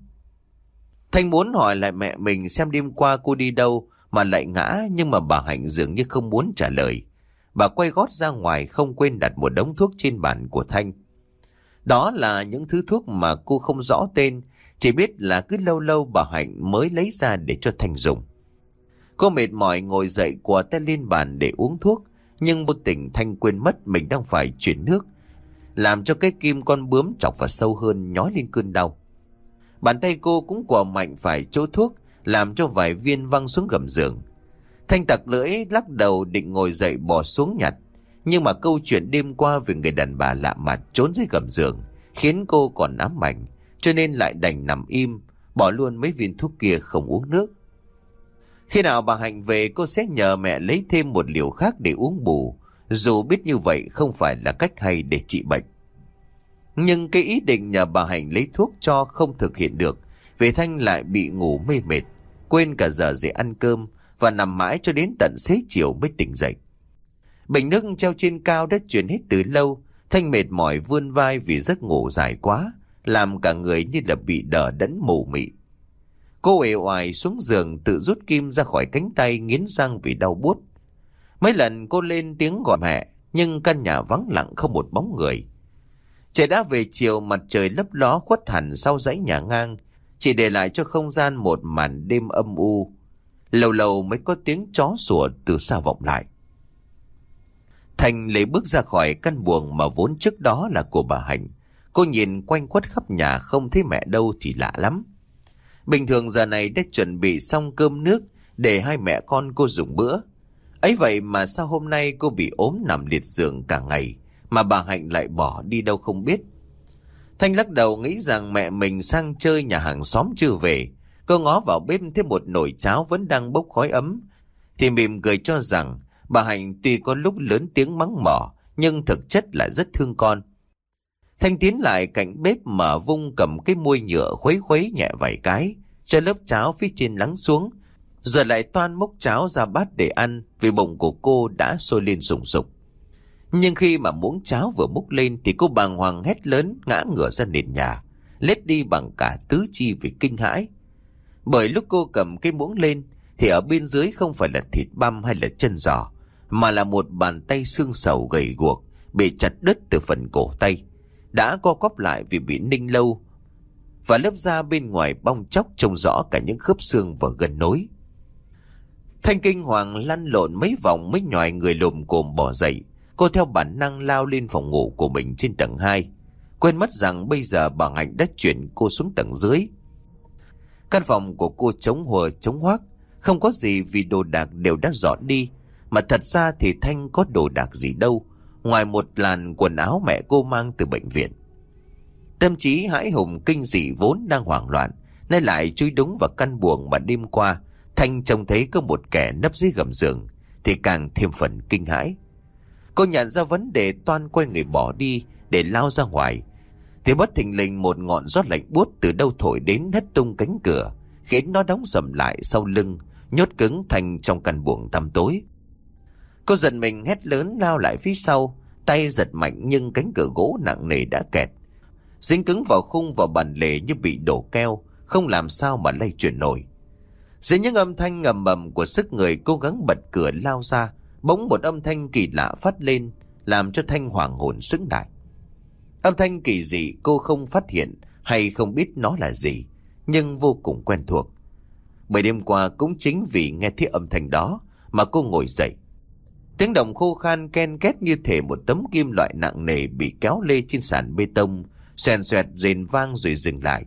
Thanh muốn hỏi lại mẹ mình xem đêm qua cô đi đâu mà lại ngã nhưng mà bà Hạnh dường như không muốn trả lời. Bà quay gót ra ngoài không quên đặt một đống thuốc trên bàn của Thanh. Đó là những thứ thuốc mà cô không rõ tên, chỉ biết là cứ lâu lâu bà Hạnh mới lấy ra để cho Thanh dùng. Cô mệt mỏi ngồi dậy của tay lên bàn để uống thuốc, nhưng vô tình Thanh quên mất mình đang phải chuyển nước, làm cho cái kim con bướm chọc vào sâu hơn nhói lên cơn đau. Bàn tay cô cũng quả mạnh phải chỗ thuốc, làm cho vài viên văng xuống gầm giường. Thanh tặc lưỡi lắc đầu định ngồi dậy bỏ xuống nhặt, nhưng mà câu chuyện đêm qua về người đàn bà lạ mặt trốn dưới gầm giường khiến cô còn ám ảnh, cho nên lại đành nằm im, bỏ luôn mấy viên thuốc kia không uống nước. Khi nào bà Hạnh về cô sẽ nhờ mẹ lấy thêm một liều khác để uống bù, dù biết như vậy không phải là cách hay để trị bệnh. Nhưng cái ý định nhờ bà Hạnh lấy thuốc cho không thực hiện được, vì Thanh lại bị ngủ mê mệt, quên cả giờ dậy ăn cơm và nằm mãi cho đến tận xế chiều mới tỉnh dậy. Bình nước treo trên cao đã chuyển hết từ lâu, Thanh mệt mỏi vươn vai vì giấc ngủ dài quá, làm cả người như là bị đờ đẫn mù mị. Cô ề oài xuống giường tự rút kim ra khỏi cánh tay nghiến răng vì đau buốt. Mấy lần cô lên tiếng gọi mẹ, nhưng căn nhà vắng lặng không một bóng người. Trời đã về chiều mặt trời lấp ló khuất hẳn sau dãy nhà ngang, chỉ để lại cho không gian một màn đêm âm u. Lâu lâu mới có tiếng chó sủa từ xa vọng lại. Thành lấy bước ra khỏi căn buồng mà vốn trước đó là của bà Hạnh. Cô nhìn quanh quất khắp nhà không thấy mẹ đâu thì lạ lắm. Bình thường giờ này đã chuẩn bị xong cơm nước để hai mẹ con cô dùng bữa. Ấy vậy mà sao hôm nay cô bị ốm nằm liệt giường cả ngày mà bà Hạnh lại bỏ đi đâu không biết. Thanh lắc đầu nghĩ rằng mẹ mình sang chơi nhà hàng xóm chưa về. Cô ngó vào bếp thêm một nồi cháo vẫn đang bốc khói ấm. Thì mỉm cười cho rằng, bà Hạnh tuy có lúc lớn tiếng mắng mỏ, nhưng thực chất là rất thương con. Thanh tiến lại cạnh bếp mở vung cầm cái muôi nhựa khuấy khuấy nhẹ vài cái, cho lớp cháo phía trên lắng xuống rồi lại toan múc cháo ra bát để ăn vì bụng của cô đã sôi lên sùng sục. Nhưng khi mà muỗng cháo vừa múc lên thì cô bàng hoàng hét lớn ngã ngửa ra nền nhà, lết đi bằng cả tứ chi vì kinh hãi. Bởi lúc cô cầm cái muỗng lên thì ở bên dưới không phải là thịt băm hay là chân giò, mà là một bàn tay xương sầu gầy guộc bị chặt đứt từ phần cổ tay, đã co cóp lại vì bị ninh lâu và lớp da bên ngoài bong chóc trông rõ cả những khớp xương và gân nối. Thanh kinh hoàng lăn lộn mấy vòng mới nhòi người lùm cồm bỏ dậy. Cô theo bản năng lao lên phòng ngủ của mình trên tầng 2. Quên mất rằng bây giờ bà Hạnh đã chuyển cô xuống tầng dưới. Căn phòng của cô trống hùa, trống hoác. Không có gì vì đồ đạc đều đã dọn đi. Mà thật ra thì Thanh có đồ đạc gì đâu. Ngoài một làn quần áo mẹ cô mang từ bệnh viện. Tâm trí hãi hùng kinh dị vốn đang hoảng loạn. Nay lại chui đúng vào căn buồng mà đêm qua, Thanh trông thấy có một kẻ nấp dưới gầm giường, Thì càng thêm phần kinh hãi Cô nhận ra vấn đề toan quay người bỏ đi Để lao ra ngoài. Thì bất thình lình một ngọn gió lạnh buốt Từ đâu thổi đến hất tung cánh cửa, Khiến nó đóng sầm lại sau lưng, Nhốt cứng thành trong căn buồng tăm tối. Cô giật mình hét lớn lao lại phía sau, Tay giật mạnh nhưng cánh cửa gỗ nặng nề đã kẹt. Dính cứng vào khung và bàn lề như bị đổ keo, Không làm sao mà lay chuyển nổi. Dưới những âm thanh ngầm mầm của sức người cố gắng bật cửa lao ra Bỗng một âm thanh kỳ lạ phát lên Làm cho Thanh hoàng hồn sững lại Âm thanh kỳ dị cô không phát hiện Hay không biết nó là gì Nhưng vô cùng quen thuộc Bởi đêm qua cũng chính vì nghe thấy âm thanh đó Mà cô ngồi dậy Tiếng động khô khan ken két như thể một tấm kim loại nặng nề bị kéo lê trên sàn bê tông xoèn xoẹt rền vang rồi dừng lại.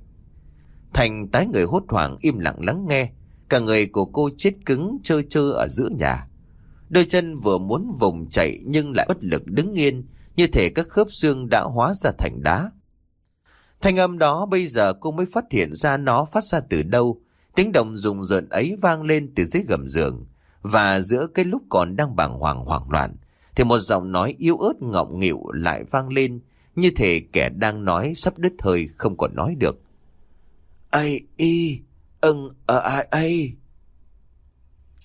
Thành tái người hốt hoảng im lặng lắng nghe, cả người của cô chết cứng trơ trơ ở giữa nhà. Đôi chân vừa muốn vùng chạy nhưng lại bất lực đứng yên, như thể các khớp xương đã hóa ra thành đá. Thanh âm đó bây giờ cô mới phát hiện ra nó phát ra từ đâu. Tiếng động rùng rợn ấy vang lên từ dưới gầm giường. Và giữa cái lúc còn đang bàng hoàng hoảng loạn, thì một giọng nói yếu ớt ngọng nghịu lại vang lên như thể kẻ đang nói sắp đứt hơi không còn nói được. Ây, y, ưng, ở ai, ây.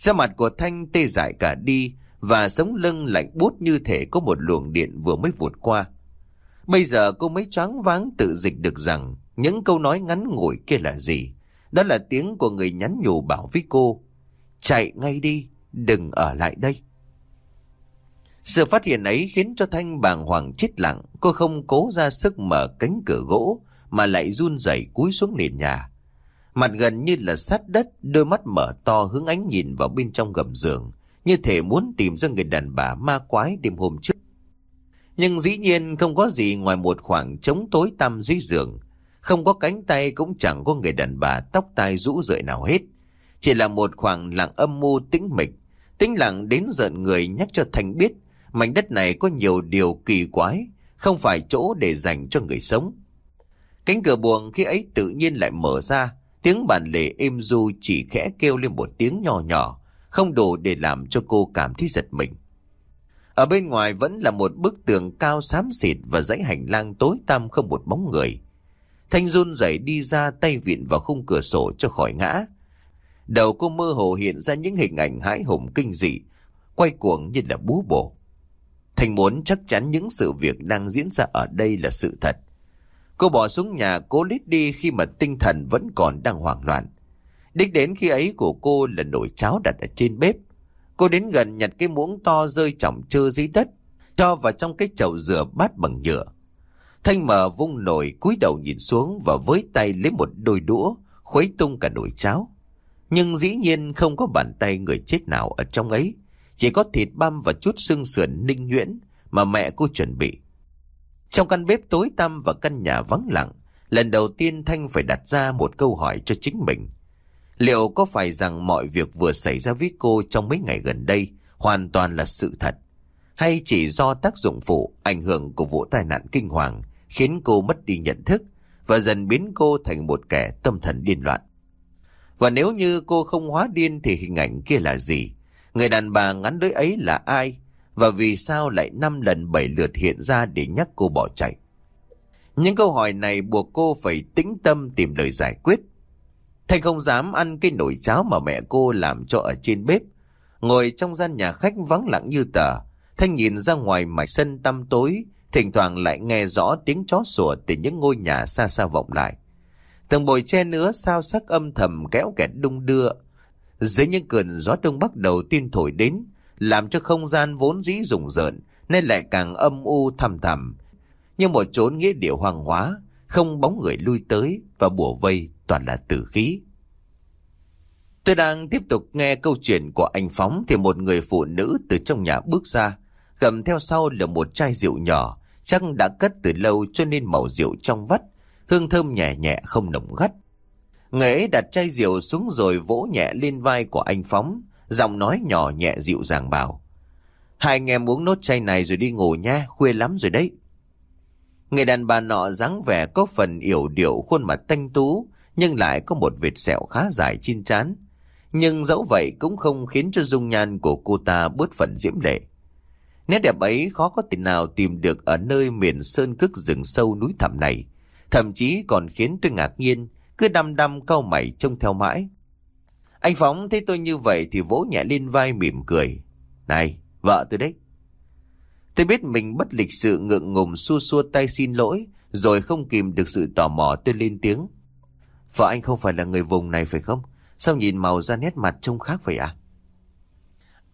Da mặt của Thanh tê dại cả đi và sống lưng lạnh bút như thể có một luồng điện vừa mới vụt qua. Bây giờ cô mới choáng váng tự dịch được rằng những câu nói ngắn ngủi kia là gì. Đó là tiếng của người nhắn nhủ bảo với cô. Chạy ngay đi, đừng ở lại đây. Sự phát hiện ấy khiến cho Thanh bàng hoàng chết lặng. Cô không cố ra sức mở cánh cửa gỗ mà lại run rẩy cúi xuống nền nhà. Mặt gần như là sát đất, đôi mắt mở to hướng ánh nhìn vào bên trong gầm giường, như thể muốn tìm ra người đàn bà ma quái đêm hôm trước. Nhưng dĩ nhiên không có gì ngoài một khoảng trống tối tăm dưới giường. Không có cánh tay cũng chẳng có người đàn bà tóc tai rũ rượi nào hết. Chỉ là một khoảng lặng âm mưu tĩnh mịch. Tĩnh lặng đến giận người nhắc cho Thành biết Mảnh đất này có nhiều điều kỳ quái, không phải chỗ để dành cho người sống. Cánh cửa buồng khi ấy tự nhiên lại mở ra, tiếng bàn lề êm du chỉ khẽ kêu lên một tiếng nhỏ nhỏ, không đủ để làm cho cô cảm thấy giật mình. Ở bên ngoài vẫn là một bức tường cao xám xịt và dãy hành lang tối tăm không một bóng người. Thanh run rẩy đi ra tay vịn vào khung cửa sổ cho khỏi ngã. Đầu cô mơ hồ hiện ra những hình ảnh hãi hùng kinh dị, quay cuồng như là bú bổ. Thành muốn chắc chắn những sự việc đang diễn ra ở đây là sự thật. Cô bỏ xuống nhà cố lít đi khi mà tinh thần vẫn còn đang hoảng loạn. Đích đến khi ấy của cô là nồi cháo đặt ở trên bếp. Cô đến gần nhặt cái muỗng to rơi trọng trơ dưới đất, cho vào trong cái chậu rửa bát bằng nhựa. Thanh mở vung nồi cúi đầu nhìn xuống và với tay lấy một đôi đũa, khuấy tung cả nồi cháo. Nhưng dĩ nhiên không có bàn tay người chết nào ở trong ấy. Chỉ có thịt băm và chút xương sườn ninh nhuyễn mà mẹ cô chuẩn bị. Trong căn bếp tối tăm và căn nhà vắng lặng, lần đầu tiên Thanh phải đặt ra một câu hỏi cho chính mình. Liệu có phải rằng mọi việc vừa xảy ra với cô trong mấy ngày gần đây hoàn toàn là sự thật? Hay chỉ do tác dụng phụ, ảnh hưởng của vụ tai nạn kinh hoàng khiến cô mất đi nhận thức và dần biến cô thành một kẻ tâm thần điên loạn? Và nếu như cô không hóa điên thì hình ảnh kia là gì? Người đàn bà ngắn đới ấy là ai? Và vì sao lại năm lần bảy lượt hiện ra để nhắc cô bỏ chạy? Những câu hỏi này buộc cô phải tĩnh tâm tìm lời giải quyết. Thanh không dám ăn cái nồi cháo mà mẹ cô làm cho ở trên bếp. Ngồi trong gian nhà khách vắng lặng như tờ. Thanh nhìn ra ngoài mạch sân tăm tối, thỉnh thoảng lại nghe rõ tiếng chó sủa từ những ngôi nhà xa xa vọng lại. Tầng bồi che nữa sao sắc âm thầm kéo kẹt đung đưa, dưới những cơn gió đông bắc đầu tiên thổi đến, làm cho không gian vốn dĩ rùng rợn, nên lại càng âm u thầm thầm. Như một chốn nghĩa địa hoang hóa, không bóng người lui tới và bùa vây toàn là tử khí. Tôi đang tiếp tục nghe câu chuyện của anh Phóng thì một người phụ nữ từ trong nhà bước ra, gầm theo sau là một chai rượu nhỏ, chắc đã cất từ lâu cho nên màu rượu trong vắt, hương thơm nhẹ nhẹ không nồng gắt. Người ấy đặt chai rượu xuống rồi vỗ nhẹ lên vai của anh Phóng, giọng nói nhỏ nhẹ dịu dàng bảo. Hai anh em uống nốt chai này rồi đi ngủ nha, khuya lắm rồi đấy. Người đàn bà nọ dáng vẻ có phần yểu điệu khuôn mặt thanh tú, nhưng lại có một vệt sẹo khá dài trên trán. Nhưng dẫu vậy cũng không khiến cho dung nhan của cô ta bớt phần diễm lệ. Nét đẹp ấy khó có thể nào tìm được ở nơi miền sơn cước rừng sâu núi thẳm này. Thậm chí còn khiến tôi ngạc nhiên, cứ đăm đăm cau mày trông theo mãi. Anh Phóng thấy tôi như vậy thì vỗ nhẹ lên vai mỉm cười. Này, vợ tôi đấy. Tôi biết mình bất lịch sự ngượng ngùng xua xua tay xin lỗi, rồi không kìm được sự tò mò tôi lên tiếng. Vợ anh không phải là người vùng này phải không? Sao nhìn màu da nét mặt trông khác vậy à?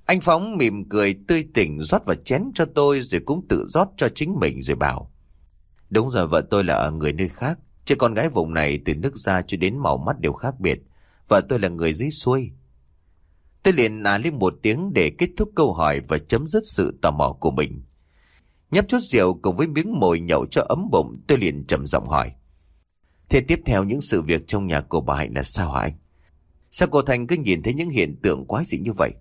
Anh Phóng mỉm cười tươi tỉnh rót vào chén cho tôi rồi cũng tự rót cho chính mình rồi bảo. Đúng rồi vợ tôi là ở người nơi khác, chứ con gái vùng này từ nước da cho đến màu mắt đều khác biệt và tôi là người dưới xuôi. Tôi liền à lên một tiếng để kết thúc câu hỏi và chấm dứt sự tò mò của mình. Nhấp chút rượu cùng với miếng mồi nhậu cho ấm bụng tôi liền trầm giọng hỏi. Thế tiếp theo những sự việc trong nhà của bà Hạnh là sao hả anh? Sao cô Thành cứ nhìn thấy những hiện tượng quái dị như vậy?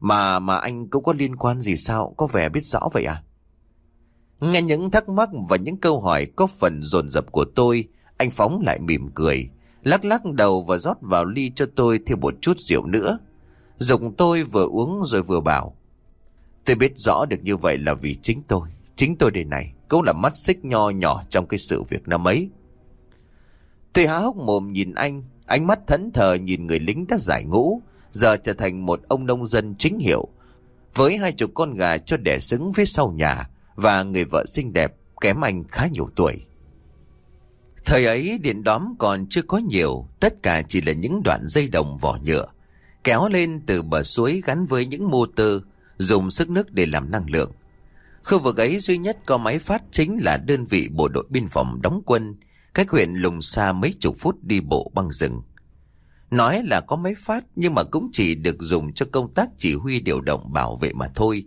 Mà mà anh cũng có liên quan gì sao? Có vẻ biết rõ vậy à? Nghe những thắc mắc và những câu hỏi có phần dồn dập của tôi, anh Phóng lại mỉm cười, lắc lắc đầu và rót vào ly cho tôi thêm một chút rượu nữa. Dùng tôi vừa uống rồi vừa bảo. Tôi biết rõ được như vậy là vì chính tôi. Chính tôi đây này cũng là mắt xích nho nhỏ trong cái sự việc năm ấy. Tôi há hốc mồm nhìn anh, ánh mắt thẫn thờ nhìn người lính đã giải ngũ, giờ trở thành một ông nông dân chính hiệu. Với hai chục con gà cho đẻ xứng phía sau nhà và người vợ xinh đẹp kém anh khá nhiều tuổi. Thời ấy điện đóm còn chưa có nhiều, tất cả chỉ là những đoạn dây đồng vỏ nhựa, kéo lên từ bờ suối gắn với những motor, dùng sức nước để làm năng lượng. Khu vực ấy duy nhất có máy phát chính là đơn vị bộ đội biên phòng đóng quân, cách huyện lùng xa mấy chục phút đi bộ băng rừng. Nói là có máy phát nhưng mà cũng chỉ được dùng cho công tác chỉ huy điều động bảo vệ mà thôi.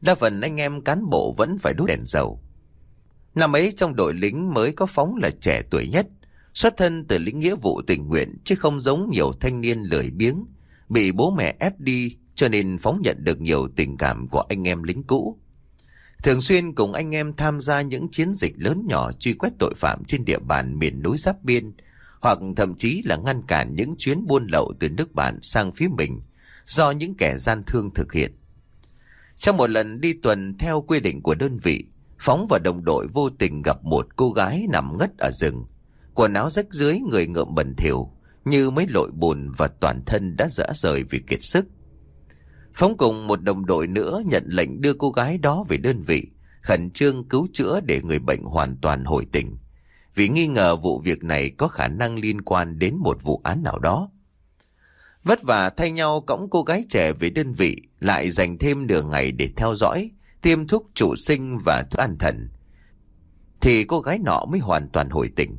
Đa phần anh em cán bộ vẫn phải đốt đèn dầu. Năm ấy trong đội lính mới có phóng là trẻ tuổi nhất, xuất thân từ lính nghĩa vụ tình nguyện chứ không giống nhiều thanh niên lười biếng, bị bố mẹ ép đi cho nên phóng nhận được nhiều tình cảm của anh em lính cũ. Thường xuyên cùng anh em tham gia những chiến dịch lớn nhỏ truy quét tội phạm trên địa bàn miền núi giáp biên, hoặc thậm chí là ngăn cản những chuyến buôn lậu từ nước bạn sang phía mình do những kẻ gian thương thực hiện. Trong một lần đi tuần theo quy định của đơn vị, Phóng và đồng đội vô tình gặp một cô gái nằm ngất ở rừng. Quần áo rách dưới người ngợm bẩn thỉu như mấy lội bùn và toàn thân đã dã rời vì kiệt sức. Phóng cùng một đồng đội nữa nhận lệnh đưa cô gái đó về đơn vị, khẩn trương cứu chữa để người bệnh hoàn toàn hồi tỉnh. Vì nghi ngờ vụ việc này có khả năng liên quan đến một vụ án nào đó. Vất vả thay nhau cõng cô gái trẻ về đơn vị, lại dành thêm nửa ngày để theo dõi, tiêm thuốc trụ sinh và thuốc an thần. Thì cô gái nọ mới hoàn toàn hồi tỉnh.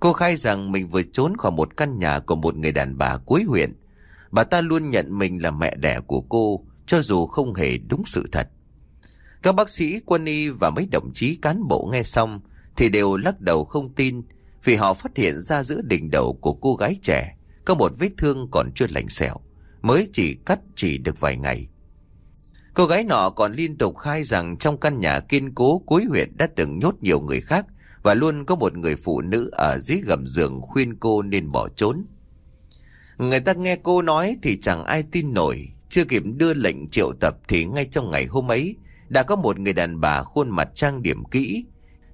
Cô khai rằng mình vừa trốn khỏi một căn nhà của một người đàn bà cuối huyện, bà ta luôn nhận mình là mẹ đẻ của cô, cho dù không hề đúng sự thật. Các bác sĩ, quân y và mấy đồng chí cán bộ nghe xong thì đều lắc đầu không tin vì họ phát hiện ra giữa đỉnh đầu của cô gái trẻ có một vết thương còn chưa lành sẹo, mới chỉ cắt chỉ được vài ngày. Cô gái nọ còn liên tục khai rằng trong căn nhà kiên cố cuối huyện đã từng nhốt nhiều người khác và luôn có một người phụ nữ ở dưới gầm giường khuyên cô nên bỏ trốn. Người ta nghe cô nói thì chẳng ai tin nổi. Chưa kịp đưa lệnh triệu tập thì ngay trong ngày hôm ấy đã có một người đàn bà khuôn mặt trang điểm kỹ,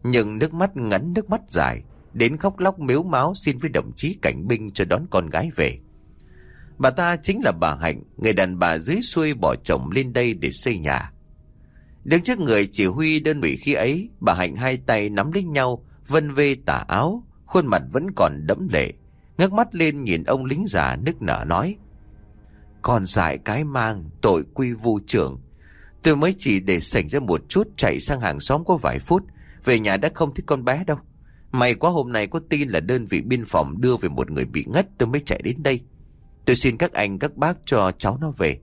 nhưng nước mắt ngắn nước mắt dài, đến khóc lóc mếu máu xin với đồng chí cảnh binh cho đón con gái về. Bà ta chính là bà Hạnh, người đàn bà dưới xuôi bỏ chồng lên đây để xây nhà. Đứng trước người chỉ huy đơn vị khi ấy, bà Hạnh hai tay nắm lấy nhau, vân vê tả áo, khuôn mặt vẫn còn đẫm lệ, ngước mắt lên nhìn ông lính già nức nở nói. Còn dại cái mang, tội quy vu trưởng. Tôi mới chỉ để sảnh ra một chút chạy sang hàng xóm có vài phút, về nhà đã không thích con bé đâu. May quá hôm nay có tin là đơn vị biên phòng đưa về một người bị ngất tôi mới chạy đến đây. Tôi xin các anh, các bác cho cháu nó về.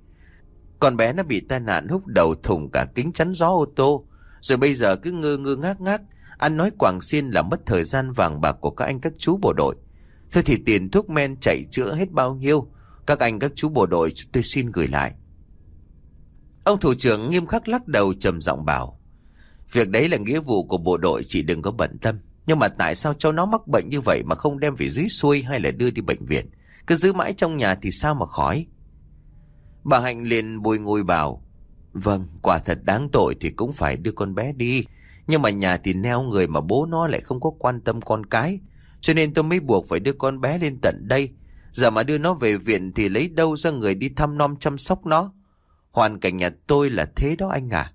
Con bé nó bị tai nạn húc đầu thủng cả kính chắn gió ô tô. Rồi bây giờ cứ ngơ ngơ ngác ngác. Anh nói Quảng xin là mất thời gian vàng bạc của các anh các chú bộ đội. Thôi thì tiền thuốc men chạy chữa hết bao nhiêu. Các anh các chú bộ đội, tôi xin gửi lại. Ông thủ trưởng nghiêm khắc lắc đầu trầm giọng bảo. Việc đấy là nghĩa vụ của bộ đội, chị đừng có bận tâm. Nhưng mà tại sao cháu nó mắc bệnh như vậy mà không đem về dưới xuôi hay là đưa đi bệnh viện? Cứ giữ mãi trong nhà thì sao mà khỏi? Bà Hạnh liền bồi ngồi bảo. Vâng, quả thật đáng tội thì cũng phải đưa con bé đi. Nhưng mà nhà thì neo người mà bố nó lại không có quan tâm con cái. Cho nên tôi mới buộc phải đưa con bé lên tận đây. Giờ mà đưa nó về viện thì lấy đâu ra người đi thăm nom chăm sóc nó. Hoàn cảnh nhà tôi là thế đó anh à.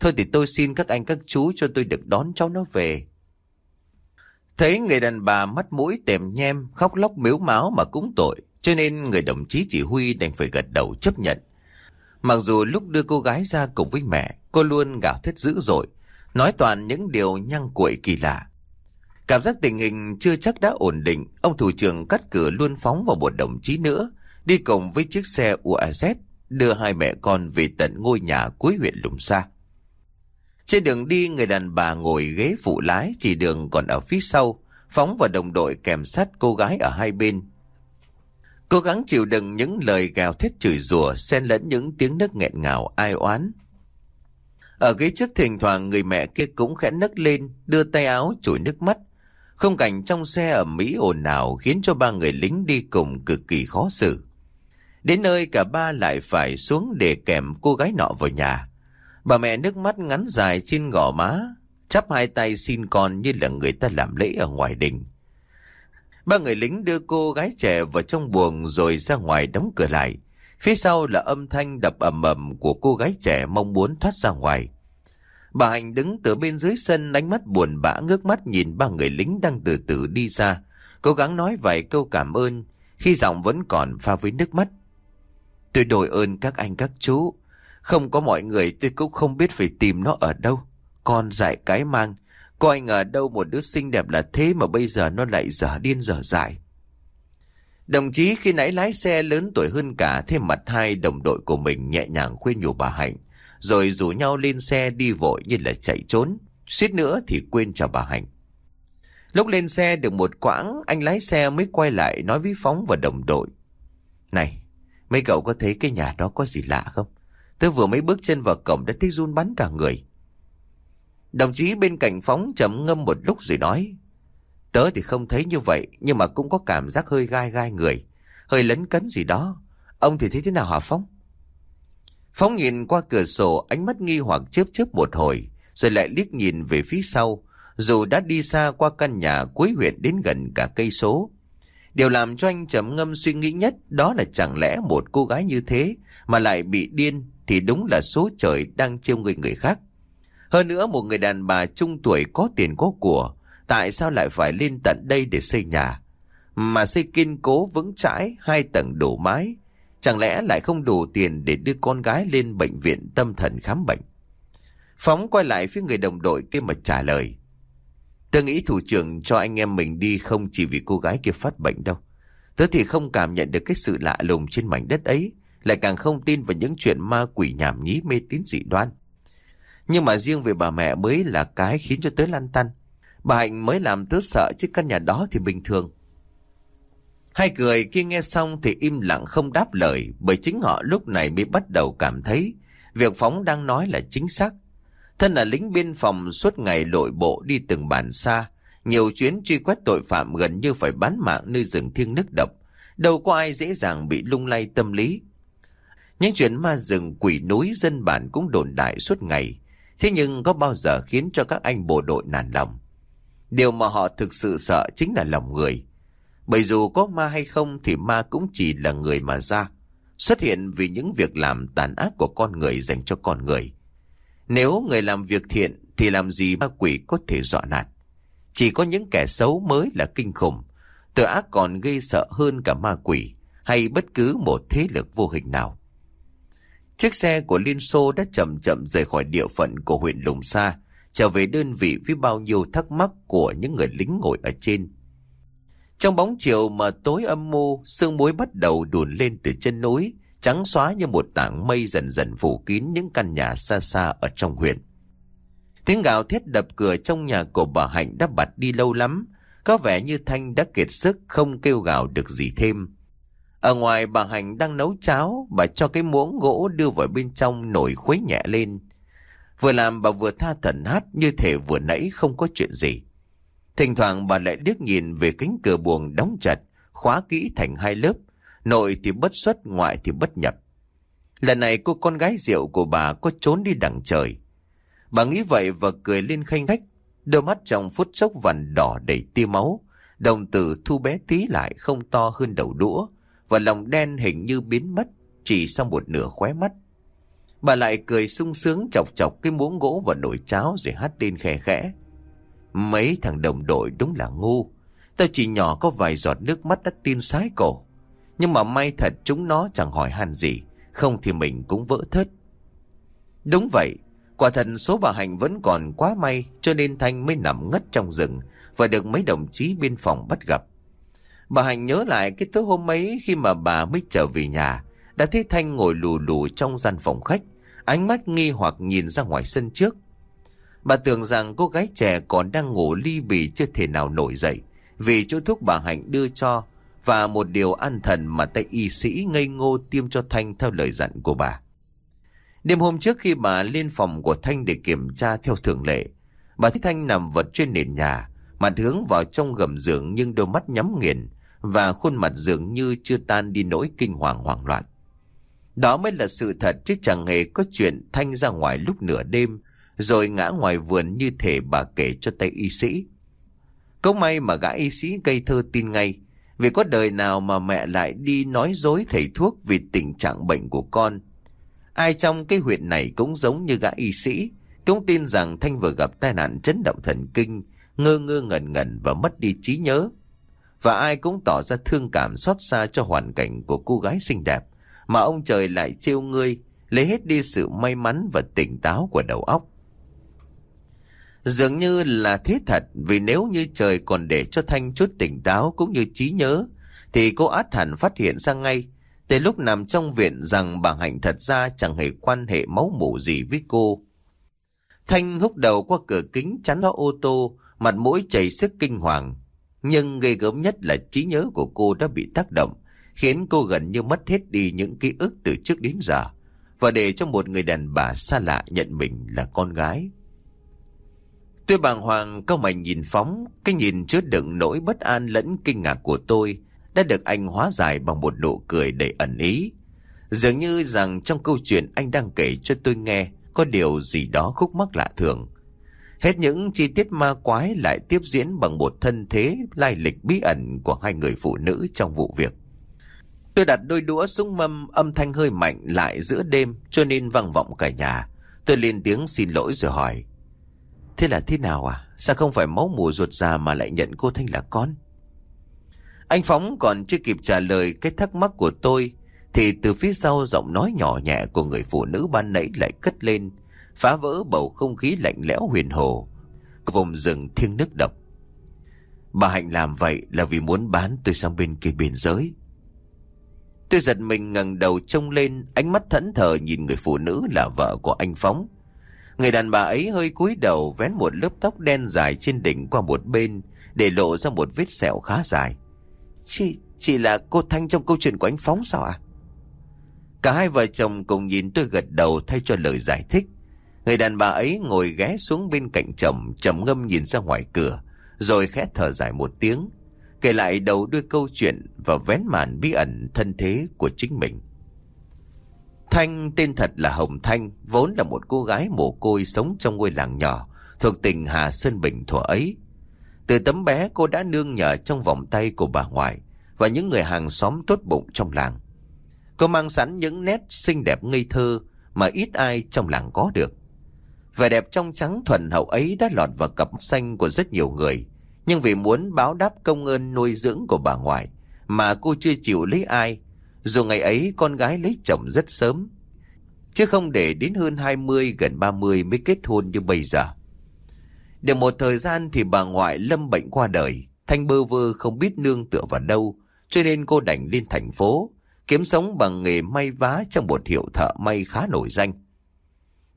Thôi thì tôi xin các anh các chú cho tôi được đón cháu nó về. Thấy người đàn bà mắt mũi tèm nhem, khóc lóc miếu máu mà cũng tội, cho nên người đồng chí chỉ huy đành phải gật đầu chấp nhận. Mặc dù lúc đưa cô gái ra cùng với mẹ, cô luôn gào thét dữ dội, nói toàn những điều nhăng cuội kỳ lạ. Cảm giác tình hình chưa chắc đã ổn định, ông thủ trưởng cắt cửa luôn phóng vào một đồng chí nữa, đi cùng với chiếc xe UAZ, đưa hai mẹ con về tận ngôi nhà cuối huyện Lùng Sa. Trên đường đi, người đàn bà ngồi ghế phụ lái, chỉ đường còn ở phía sau, phóng vào đồng đội kèm sát cô gái ở hai bên. Cố gắng chịu đựng những lời gào thét chửi rủa, xen lẫn những tiếng nấc nghẹn ngào ai oán. Ở ghế trước thỉnh thoảng người mẹ kia cũng khẽ nấc lên, đưa tay áo chùi nước mắt. Không cảnh trong xe ở Mỹ ồn ào khiến cho ba người lính đi cùng cực kỳ khó xử. Đến nơi cả ba lại phải xuống để kèm cô gái nọ vào nhà. Bà mẹ nước mắt ngắn dài trên gò má, chắp hai tay xin con như là người ta làm lễ ở ngoài đình. Ba người lính đưa cô gái trẻ vào trong buồng rồi ra ngoài đóng cửa lại. Phía sau là âm thanh đập ầm ầm của cô gái trẻ mong muốn thoát ra ngoài. Bà Hành đứng từ bên dưới sân ánh mắt buồn bã ngước mắt nhìn ba người lính đang từ từ đi ra. Cố gắng nói vài câu cảm ơn khi giọng vẫn còn pha với nước mắt. Tôi đổi ơn các anh các chú. Không có mọi người tôi cũng không biết phải tìm nó ở đâu. Con dại cái mang. Có anh ở đâu một đứa xinh đẹp là thế mà bây giờ nó lại dở điên dở dại. Đồng chí khi nãy lái xe lớn tuổi hơn cả thêm mặt hai đồng đội của mình nhẹ nhàng khuyên nhủ bà Hạnh. Rồi rủ nhau lên xe đi vội như là chạy trốn. Suýt nữa thì quên chào bà Hạnh. Lúc lên xe được một quãng, anh lái xe mới quay lại nói với Phóng và đồng đội. Này, mấy cậu có thấy cái nhà đó có gì lạ không? Tớ vừa mấy bước chân vào cổng đã thấy run bắn cả người. Đồng chí bên cạnh Phóng chậm ngâm một lúc rồi nói. Tớ thì không thấy như vậy, nhưng mà cũng có cảm giác hơi gai gai người. Hơi lấn cấn gì đó. Ông thì thấy thế nào hả Phóng? Phóng nhìn qua cửa sổ, ánh mắt nghi hoặc chớp chớp một hồi, rồi lại liếc nhìn về phía sau, dù đã đi xa qua căn nhà cuối huyện đến gần cả cây số. Điều làm cho anh trầm ngâm suy nghĩ nhất đó là chẳng lẽ một cô gái như thế mà lại bị điên thì đúng là số trời đang trêu người người khác. Hơn nữa một người đàn bà trung tuổi có tiền có của, tại sao lại phải lên tận đây để xây nhà? Mà xây kiên cố vững chãi, hai tầng đổ mái, chẳng lẽ lại không đủ tiền để đưa con gái lên bệnh viện tâm thần khám bệnh? Phóng quay lại phía người đồng đội kia mà trả lời. Tôi nghĩ thủ trưởng cho anh em mình đi không chỉ vì cô gái kia phát bệnh đâu. Tớ thì không cảm nhận được cái sự lạ lùng trên mảnh đất ấy, lại càng không tin vào những chuyện ma quỷ nhảm nhí mê tín dị đoan. Nhưng mà riêng về bà mẹ mới là cái khiến cho tớ lăn tăn. Bà Hạnh mới làm tớ sợ chứ căn nhà đó thì bình thường. Hai người kia nghe xong thì im lặng không đáp lời bởi chính họ lúc này mới bắt đầu cảm thấy việc Phóng đang nói là chính xác. Thân là lính biên phòng suốt ngày lội bộ đi từng bản xa, nhiều chuyến truy quét tội phạm gần như phải bán mạng nơi rừng thiêng nước độc, đâu có ai dễ dàng bị lung lay tâm lý. Những chuyện ma rừng quỷ núi dân bản cũng đồn đại suốt ngày, thế nhưng có bao giờ khiến cho các anh bộ đội nản lòng. Điều mà họ thực sự sợ chính là lòng người. Bởi dù có ma hay không thì ma cũng chỉ là người mà ra, xuất hiện vì những việc làm tàn ác của con người dành cho con người. Nếu người làm việc thiện thì làm gì ma quỷ có thể dọa nạt. Chỉ có những kẻ xấu mới là kinh khủng. Tội ác còn gây sợ hơn cả ma quỷ hay bất cứ một thế lực vô hình nào. Chiếc xe của Liên Xô đã chậm chậm rời khỏi địa phận của huyện Lùng Sa, trở về đơn vị với bao nhiêu thắc mắc của những người lính ngồi ở trên. Trong bóng chiều mà tối âm mưu, sương muối bắt đầu đùn lên từ chân núi, trắng xóa như một tảng mây dần dần phủ kín những căn nhà xa xa ở trong huyện. Tiếng gào thét đập cửa trong nhà của bà Hạnh đã bật đi lâu lắm, có vẻ như Thanh đã kiệt sức không kêu gào được gì thêm. Ở ngoài bà Hạnh đang nấu cháo, bà cho cái muỗng gỗ đưa vào bên trong nổi khuấy nhẹ lên. Vừa làm bà vừa tha thần hát như thể vừa nãy không có chuyện gì. Thỉnh thoảng bà lại điếc nhìn về cánh cửa buồng đóng chặt, khóa kỹ thành hai lớp. Nội thì bất xuất, ngoại thì bất nhập. Lần này cô con gái rượu của bà có trốn đi đằng trời. Bà nghĩ vậy và cười lên khanh khách, đôi mắt trong phút chốc vằn đỏ đầy tia máu. Đồng tử thu bé tí lại không to hơn đầu đũa, và lòng đen hình như biến mất chỉ sau một nửa khóe mắt. Bà lại cười sung sướng chọc chọc cái muỗng gỗ và nồi cháo rồi hát lên khẽ khẽ. Mấy thằng đồng đội đúng là ngu. Tao chỉ nhỏ có vài giọt nước mắt đã tin sái cổ. Nhưng mà may thật chúng nó chẳng hỏi han gì. Không thì mình cũng vỡ thất. Đúng vậy. Quả thật số bà Hạnh vẫn còn quá may cho nên Thanh mới nằm ngất trong rừng và được mấy đồng chí biên phòng bắt gặp. Bà Hạnh nhớ lại cái tối hôm ấy khi mà bà mới trở về nhà đã thấy Thanh ngồi lù lù trong gian phòng khách ánh mắt nghi hoặc nhìn ra ngoài sân trước. Bà tưởng rằng cô gái trẻ còn đang ngủ ly bì chưa thể nào nổi dậy vì chỗ thuốc bà Hạnh đưa cho và một điều an thần mà tay y sĩ ngây ngô tiêm cho Thanh theo lời dặn của bà. Đêm hôm trước khi bà lên phòng của Thanh để kiểm tra theo thường lệ, bà thấy Thanh nằm vật trên nền nhà, mặt hướng vào trong gầm giường nhưng đôi mắt nhắm nghiền và khuôn mặt dường như chưa tan đi nỗi kinh hoàng hoảng loạn. Đó mới là sự thật chứ chẳng hề có chuyện Thanh ra ngoài lúc nửa đêm rồi ngã ngoài vườn như thể bà kể cho tay y sĩ. Câu may mà gã y sĩ gây thơ tin ngay, vì có đời nào mà mẹ lại đi nói dối thầy thuốc vì tình trạng bệnh của con. Ai trong cái huyện này cũng giống như gã y sĩ, cũng tin rằng Thanh vừa gặp tai nạn chấn động thần kinh, ngơ ngơ ngẩn ngẩn và mất đi trí nhớ. Và ai cũng tỏ ra thương cảm xót xa cho hoàn cảnh của cô gái xinh đẹp, mà ông trời lại trêu ngươi, lấy hết đi sự may mắn và tỉnh táo của đầu óc. Dường như là thế thật vì nếu như trời còn để cho Thanh chút tỉnh táo cũng như trí nhớ thì cô át hẳn phát hiện ra ngay từ lúc nằm trong viện rằng bà Hạnh thật ra chẳng hề quan hệ máu mủ gì với cô. Thanh húc đầu qua cửa kính chắn vào ô tô, mặt mũi chảy sức kinh hoàng. Nhưng gây gớm nhất là trí nhớ của cô đã bị tác động, khiến cô gần như mất hết đi những ký ức từ trước đến giờ, và để cho một người đàn bà xa lạ nhận mình là con gái. Tôi bàng hoàng cao mày nhìn phóng, cái nhìn chứa đựng nỗi bất an lẫn kinh ngạc của tôi đã được anh hóa giải bằng một nụ cười đầy ẩn ý. Dường như rằng trong câu chuyện anh đang kể cho tôi nghe có điều gì đó khúc mắc lạ thường. Hết những chi tiết ma quái lại tiếp diễn bằng một thân thế lai lịch bí ẩn của hai người phụ nữ trong vụ việc. Tôi đặt đôi đũa xuống mâm âm thanh hơi mạnh lại giữa đêm, cho nên vang vọng cả nhà. Tôi lên tiếng xin lỗi rồi hỏi. Thế là thế nào à? Sao không phải máu mù ruột già mà lại nhận cô Thanh là con? Anh Phóng còn chưa kịp trả lời cái thắc mắc của tôi, thì từ phía sau giọng nói nhỏ nhẹ của người phụ nữ ban nãy lại cất lên phá vỡ bầu không khí lạnh lẽo huyền hồ vùng rừng thiêng nước độc. Bà Hạnh làm vậy là vì muốn bán tôi sang bên kia biên giới. Tôi giật mình ngẩng đầu trông lên, ánh mắt thẫn thờ nhìn người phụ nữ là vợ của anh Phóng. Người đàn bà ấy hơi cúi đầu vén một lớp tóc đen dài trên đỉnh qua một bên để lộ ra một vết sẹo khá dài. Chị, chị là cô Thanh trong câu chuyện của anh Phóng sao ạ? Cả hai vợ chồng cùng nhìn tôi gật đầu thay cho lời giải thích. Người đàn bà ấy ngồi ghé xuống bên cạnh chồng trầm ngâm nhìn ra ngoài cửa rồi khẽ thở dài một tiếng kể lại đầu đuôi câu chuyện và vén màn bí ẩn thân thế của chính mình. Thanh tên thật là Hồng Thanh, vốn là một cô gái mồ côi sống trong ngôi làng nhỏ thuộc tỉnh Hà Sơn Bình thuở ấy. Từ tấm bé cô đã nương nhờ trong vòng tay của bà ngoại và những người hàng xóm tốt bụng trong làng. Cô mang sẵn những nét xinh đẹp ngây thơ mà ít ai trong làng có được. Vẻ đẹp trong trắng thuần hậu ấy đã lọt vào cặp xanh của rất nhiều người, nhưng vì muốn báo đáp công ơn nuôi dưỡng của bà ngoại mà cô chưa chịu lấy ai dù ngày ấy con gái lấy chồng rất sớm Chứ không để đến hơn 20 gần 30 mới kết hôn như bây giờ Được một thời gian thì bà ngoại lâm bệnh qua đời. Thanh bơ vơ không biết nương tựa vào đâu. Cho nên cô đành lên thành phố. Kiếm sống bằng nghề may vá trong một hiệu thợ may khá nổi danh.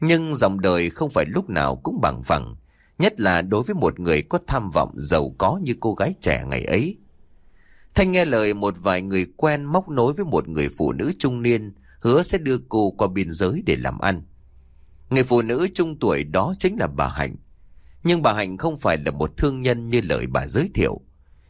Nhưng dòng đời không phải lúc nào cũng bằng phẳng. Nhất là đối với một người có tham vọng giàu có như cô gái trẻ ngày ấy. Thanh nghe lời một vài người quen móc nối với một người phụ nữ trung niên hứa sẽ đưa cô qua biên giới để làm ăn. Người phụ nữ trung tuổi đó chính là bà Hạnh. Nhưng bà Hạnh không phải là một thương nhân như lời bà giới thiệu.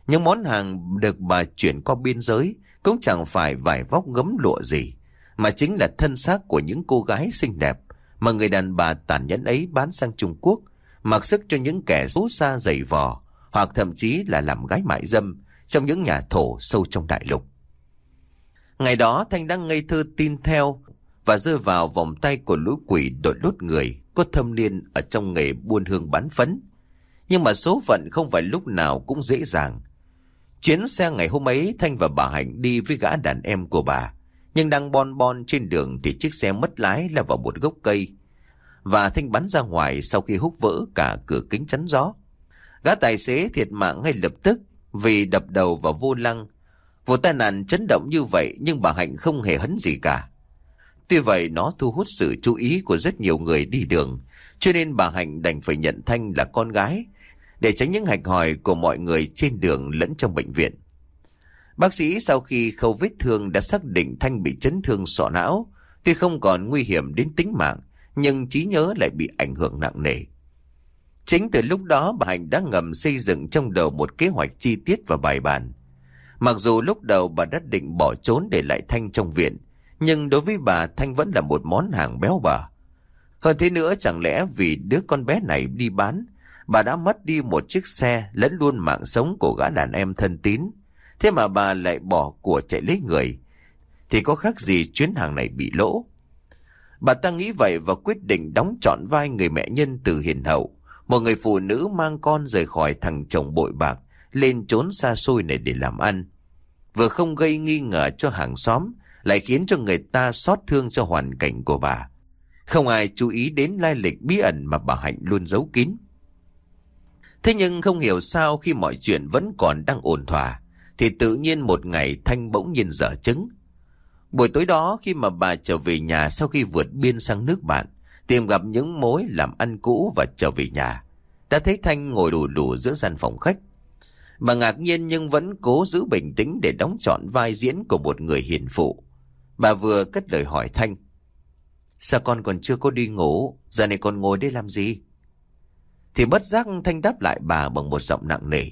Những món hàng được bà chuyển qua biên giới cũng chẳng phải vải vóc gấm lụa gì, mà chính là thân xác của những cô gái xinh đẹp mà người đàn bà tàn nhẫn ấy bán sang Trung Quốc, mặc sức cho những kẻ xấu xa dày vò, hoặc thậm chí là làm gái mại dâm trong những nhà thổ sâu trong đại lục. Ngày đó Thanh đang ngây thơ tin theo và rơi vào vòng tay của lũ quỷ đội lốt người có thâm niên ở trong nghề buôn hương bán phấn. Nhưng mà số phận không phải lúc nào cũng dễ dàng. Chuyến xe ngày hôm ấy Thanh và bà Hạnh đi với gã đàn em của bà. Nhưng đang bon bon trên đường thì chiếc xe mất lái lao vào một gốc cây. Và Thanh bắn ra ngoài sau khi hút vỡ cả cửa kính chắn gió. Gã tài xế thiệt mạng ngay lập tức vì đập đầu vào vô lăng. Vụ tai nạn chấn động như vậy nhưng bà Hạnh không hề hấn gì cả. Tuy vậy nó thu hút sự chú ý của rất nhiều người đi đường, cho nên bà Hạnh đành phải nhận Thanh là con gái, để tránh những hạch hỏi của mọi người trên đường lẫn trong bệnh viện. Bác sĩ sau khi khâu vết thương đã xác định Thanh bị chấn thương sọ não, tuy không còn nguy hiểm đến tính mạng, nhưng trí nhớ lại bị ảnh hưởng nặng nề. Chính từ lúc đó bà Hạnh đã ngầm xây dựng trong đầu một kế hoạch chi tiết và bài bản. Mặc dù lúc đầu bà đã định bỏ trốn để lại Thanh trong viện, nhưng đối với bà Thanh vẫn là một món hàng béo bà. Hơn thế nữa chẳng lẽ vì đứa con bé này đi bán, bà đã mất đi một chiếc xe lẫn luôn mạng sống của gã đàn em thân tín. Thế mà bà lại bỏ của chạy lấy người, thì có khác gì chuyến hàng này bị lỗ. Bà ta nghĩ vậy và quyết định đóng trọn vai người mẹ nhân từ hiền hậu. Một người phụ nữ mang con rời khỏi thằng chồng bội bạc, lên trốn xa xôi này để làm ăn. Vừa không gây nghi ngờ cho hàng xóm, lại khiến cho người ta xót thương cho hoàn cảnh của bà. Không ai chú ý đến lai lịch bí ẩn mà bà Hạnh luôn giấu kín. Thế nhưng không hiểu sao khi mọi chuyện vẫn còn đang ổn thỏa, thì tự nhiên một ngày Thanh bỗng nhiên dở chứng Buổi tối đó khi mà bà trở về nhà sau khi vượt biên sang nước bạn, tìm gặp những mối làm ăn cũ và trở về nhà, đã thấy Thanh ngồi đủ đủ giữa gian phòng khách. Bà ngạc nhiên nhưng vẫn cố giữ bình tĩnh để đóng trọn vai diễn của một người hiền phụ. Bà vừa cất lời hỏi Thanh. Sao con còn chưa có đi ngủ, giờ này con ngồi đây làm gì? Thì bất giác Thanh đáp lại bà bằng một giọng nặng nề.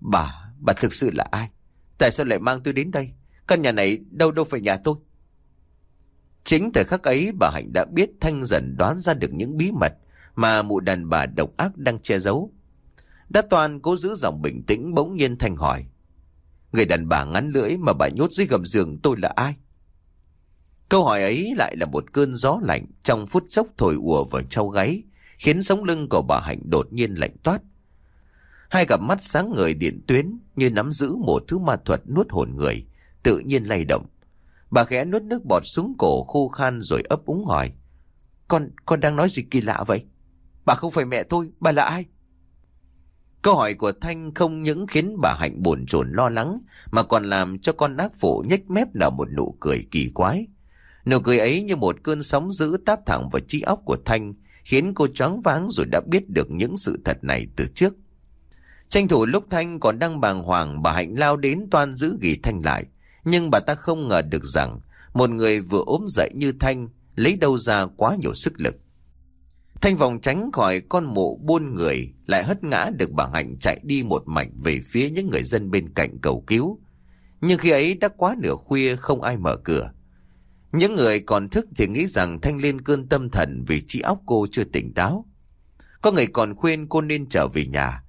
Bà, bà thực sự là ai? Tại sao lại mang tôi đến đây? Căn nhà này đâu đâu phải nhà tôi. Chính thời khắc ấy bà Hạnh đã biết Thanh dần đoán ra được những bí mật mà mụ đàn bà độc ác đang che giấu. Đã toàn cố giữ giọng bình tĩnh bỗng nhiên Thanh hỏi. Người đàn bà ngắn lưỡi mà bà nhốt dưới gầm giường tôi là ai? Câu hỏi ấy lại là một cơn gió lạnh trong phút chốc thổi ùa vào trao gáy, khiến sống lưng của bà Hạnh đột nhiên lạnh toát. Hai cặp mắt sáng ngời điện tuyến như nắm giữ một thứ ma thuật nuốt hồn người, tự nhiên lay động. Bà khẽ nuốt nước bọt xuống cổ khô khan rồi ấp úng hỏi. Con, con đang nói gì kỳ lạ vậy? Bà không phải mẹ tôi, bà là ai? Câu hỏi của Thanh không những khiến bà Hạnh buồn chồn lo lắng, mà còn làm cho con ác phụ nhếch mép nở một nụ cười kỳ quái. Nụ cười ấy như một cơn sóng dữ táp thẳng vào trí óc của Thanh, khiến cô choáng váng rồi đã biết được những sự thật này từ trước. Tranh thủ lúc Thanh còn đang bàng hoàng, bà Hạnh lao đến toan giữ ghi Thanh lại. Nhưng bà ta không ngờ được rằng, một người vừa ốm dậy như Thanh, lấy đâu ra quá nhiều sức lực. Thanh vòng tránh khỏi con mộ buôn người, lại hất ngã được bà Hạnh chạy đi một mảnh về phía những người dân bên cạnh cầu cứu. Nhưng khi ấy đã quá nửa khuya không ai mở cửa. Những người còn thức thì nghĩ rằng Thanh lên cơn tâm thần vì trí óc cô chưa tỉnh táo. Có người còn khuyên cô nên trở về nhà.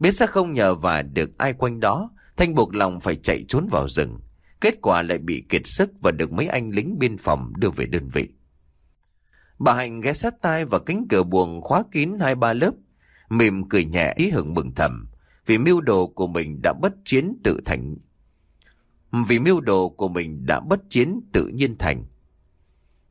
Biết sẽ không nhờ và được ai quanh đó, Thanh buộc lòng phải chạy trốn vào rừng. Kết quả lại bị kiệt sức và được mấy anh lính biên phòng đưa về đơn vị. Bà Hạnh ghé sát tai và cánh cửa buồng khóa kín hai ba lớp, mỉm cười nhẹ ý hưởng mừng thầm, vì mưu đồ của mình đã bất chiến tự thành. Vì mưu đồ của mình đã bất chiến tự nhiên thành.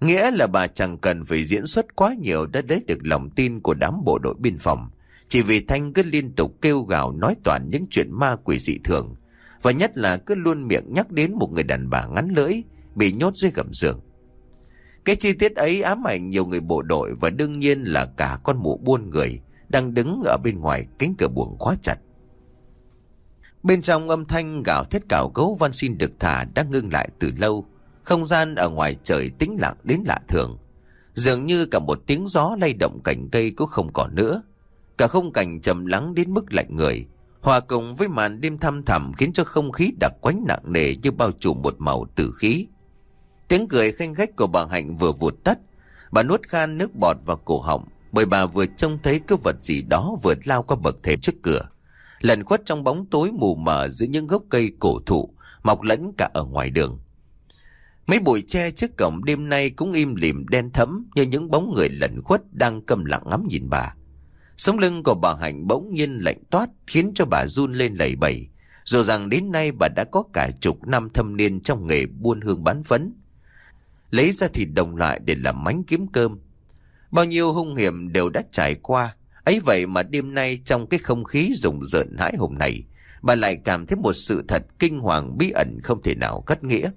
Nghĩa là bà chẳng cần phải diễn xuất quá nhiều đã lấy được lòng tin của đám bộ đội biên phòng, chỉ vì Thanh cứ liên tục kêu gào nói toàn những chuyện ma quỷ dị thường. Và nhất là cứ luôn miệng nhắc đến một người đàn bà ngắn lưỡi, bị nhốt dưới gầm giường. Cái chi tiết ấy ám ảnh nhiều người bộ đội và đương nhiên là cả con mụ buôn người đang đứng ở bên ngoài cánh cửa buồng khóa chặt. Bên trong âm thanh gạo thét cào gấu văn xin được thả đã ngưng lại từ lâu. Không gian ở ngoài trời tĩnh lặng đến lạ thường. Dường như cả một tiếng gió lay động cành cây cũng không còn nữa. Cả không cảnh trầm lắng đến mức lạnh người. Hòa cùng với màn đêm thăm thẳm khiến cho không khí đặc quánh nặng nề như bao trùm một màu tử khí. Tiếng cười khanh khách của bà Hạnh vừa vụt tắt. Bà nuốt khan nước bọt vào cổ họng, bởi bà vừa trông thấy cái vật gì đó vừa lao qua bậc thềm trước cửa. Lần khuất trong bóng tối mù mờ giữa những gốc cây cổ thụ, mọc lẫn cả ở ngoài đường. Mấy bụi tre trước cổng đêm nay cũng im lìm đen thẫm như những bóng người lẩn khuất đang câm lặng ngắm nhìn bà. Sống lưng của bà Hạnh bỗng nhiên lạnh toát khiến cho bà run lên lẩy bẩy. Dù rằng đến nay bà đã có cả chục năm thâm niên trong nghề buôn hương bán phấn. Lấy ra thịt đồng lại để làm mánh kiếm cơm. Bao nhiêu hung hiểm đều đã trải qua. ấy vậy mà đêm nay trong cái không khí rùng rợn hãi hùng này, bà lại cảm thấy một sự thật kinh hoàng bí ẩn không thể nào cắt nghĩa.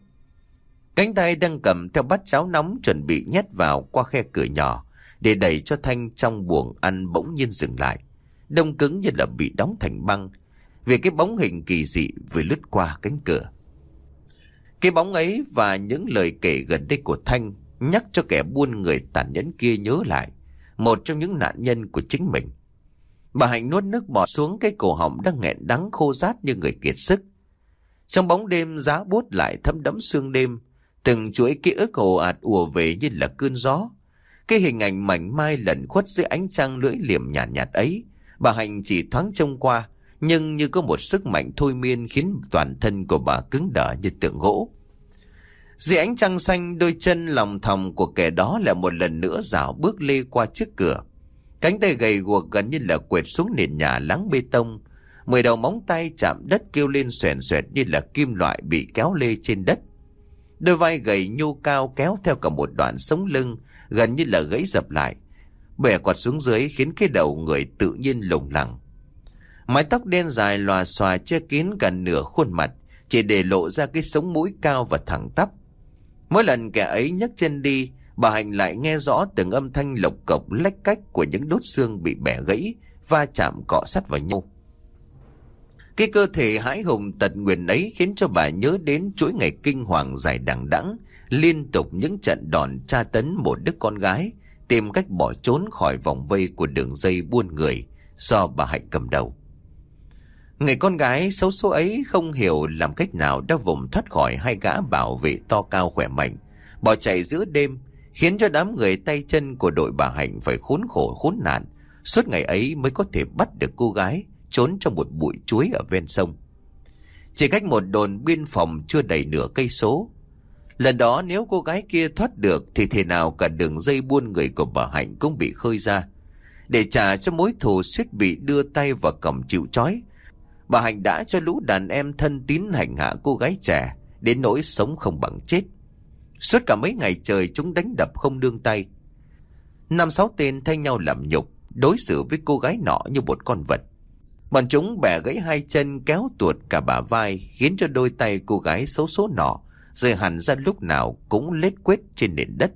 Cánh tay đang cầm theo bát cháo nóng chuẩn bị nhét vào qua khe cửa nhỏ để đẩy cho Thanh trong buồng ăn bỗng nhiên dừng lại. Đông cứng như là bị đóng thành băng vì cái bóng hình kỳ dị vừa lướt qua cánh cửa. Cái bóng ấy và những lời kể gần đây của Thanh nhắc cho kẻ buôn người tàn nhẫn kia nhớ lại một trong những nạn nhân của chính mình. Bà Hạnh nuốt nước bọt xuống cái cổ họng đang nghẹn đắng khô rát như người kiệt sức. Trong bóng đêm giá bút lại thấm đẫm sương đêm, từng chuỗi ký ức ồ ạt ùa về như là cơn gió. Cái hình ảnh mảnh mai lẩn khuất dưới ánh trăng lưỡi liềm nhạt nhạt ấy, bà Hạnh chỉ thoáng trông qua, nhưng như có một sức mạnh thôi miên khiến toàn thân của bà cứng đờ như tượng gỗ. Dưới ánh trăng xanh đôi chân lòng thòng của kẻ đó lại một lần nữa rảo bước lê qua trước cửa. Cánh tay gầy guộc gần như là quệt xuống nền nhà láng bê tông. Mười đầu móng tay chạm đất kêu lên xoèn xoẹt như là kim loại bị kéo lê trên đất. Đôi vai gầy nhô cao kéo theo cả một đoạn sống lưng gần như là gãy dập lại. Bẻ quạt xuống dưới khiến cái đầu người tự nhiên lủng lẳng. Mái tóc đen dài lòa xòa che kín gần nửa khuôn mặt, chỉ để lộ ra cái sống mũi cao và thẳng tắp. Mỗi lần kẻ ấy nhấc chân đi, bà Hạnh lại nghe rõ từng âm thanh lộc cộc lách cách của những đốt xương bị bẻ gãy, va chạm cọ sắt vào nhau. Cái cơ thể hãi hùng tật nguyện ấy khiến cho bà nhớ đến chuỗi ngày kinh hoàng dài đằng đẵng, liên tục những trận đòn tra tấn một đứa con gái, tìm cách bỏ trốn khỏi vòng vây của đường dây buôn người do bà Hạnh cầm đầu. Người con gái xấu số ấy không hiểu làm cách nào đã vùng thoát khỏi hai gã bảo vệ to cao khỏe mạnh, bỏ chạy giữa đêm, khiến cho đám người tay chân của đội bà Hạnh phải khốn khổ khốn nạn. Suốt ngày ấy mới có thể bắt được cô gái trốn trong một bụi chuối ở ven sông. Chỉ cách một đồn biên phòng chưa đầy nửa cây số. Lần đó nếu cô gái kia thoát được thì thế nào cả đường dây buôn người của bà Hạnh cũng bị khơi ra. Để trả cho mối thù suýt bị đưa tay vào cầm chịu chói, bà Hạnh đã cho lũ đàn em thân tín hành hạ cô gái trẻ, đến nỗi sống không bằng chết. Suốt cả mấy ngày trời chúng đánh đập không đương tay. Năm sáu tên thay nhau làm nhục, đối xử với cô gái nọ như một con vật. Bọn chúng bẻ gãy hai chân kéo tuột cả bả vai, khiến cho đôi tay cô gái xấu số nọ, rơi hẳn ra lúc nào cũng lết quết trên nền đất.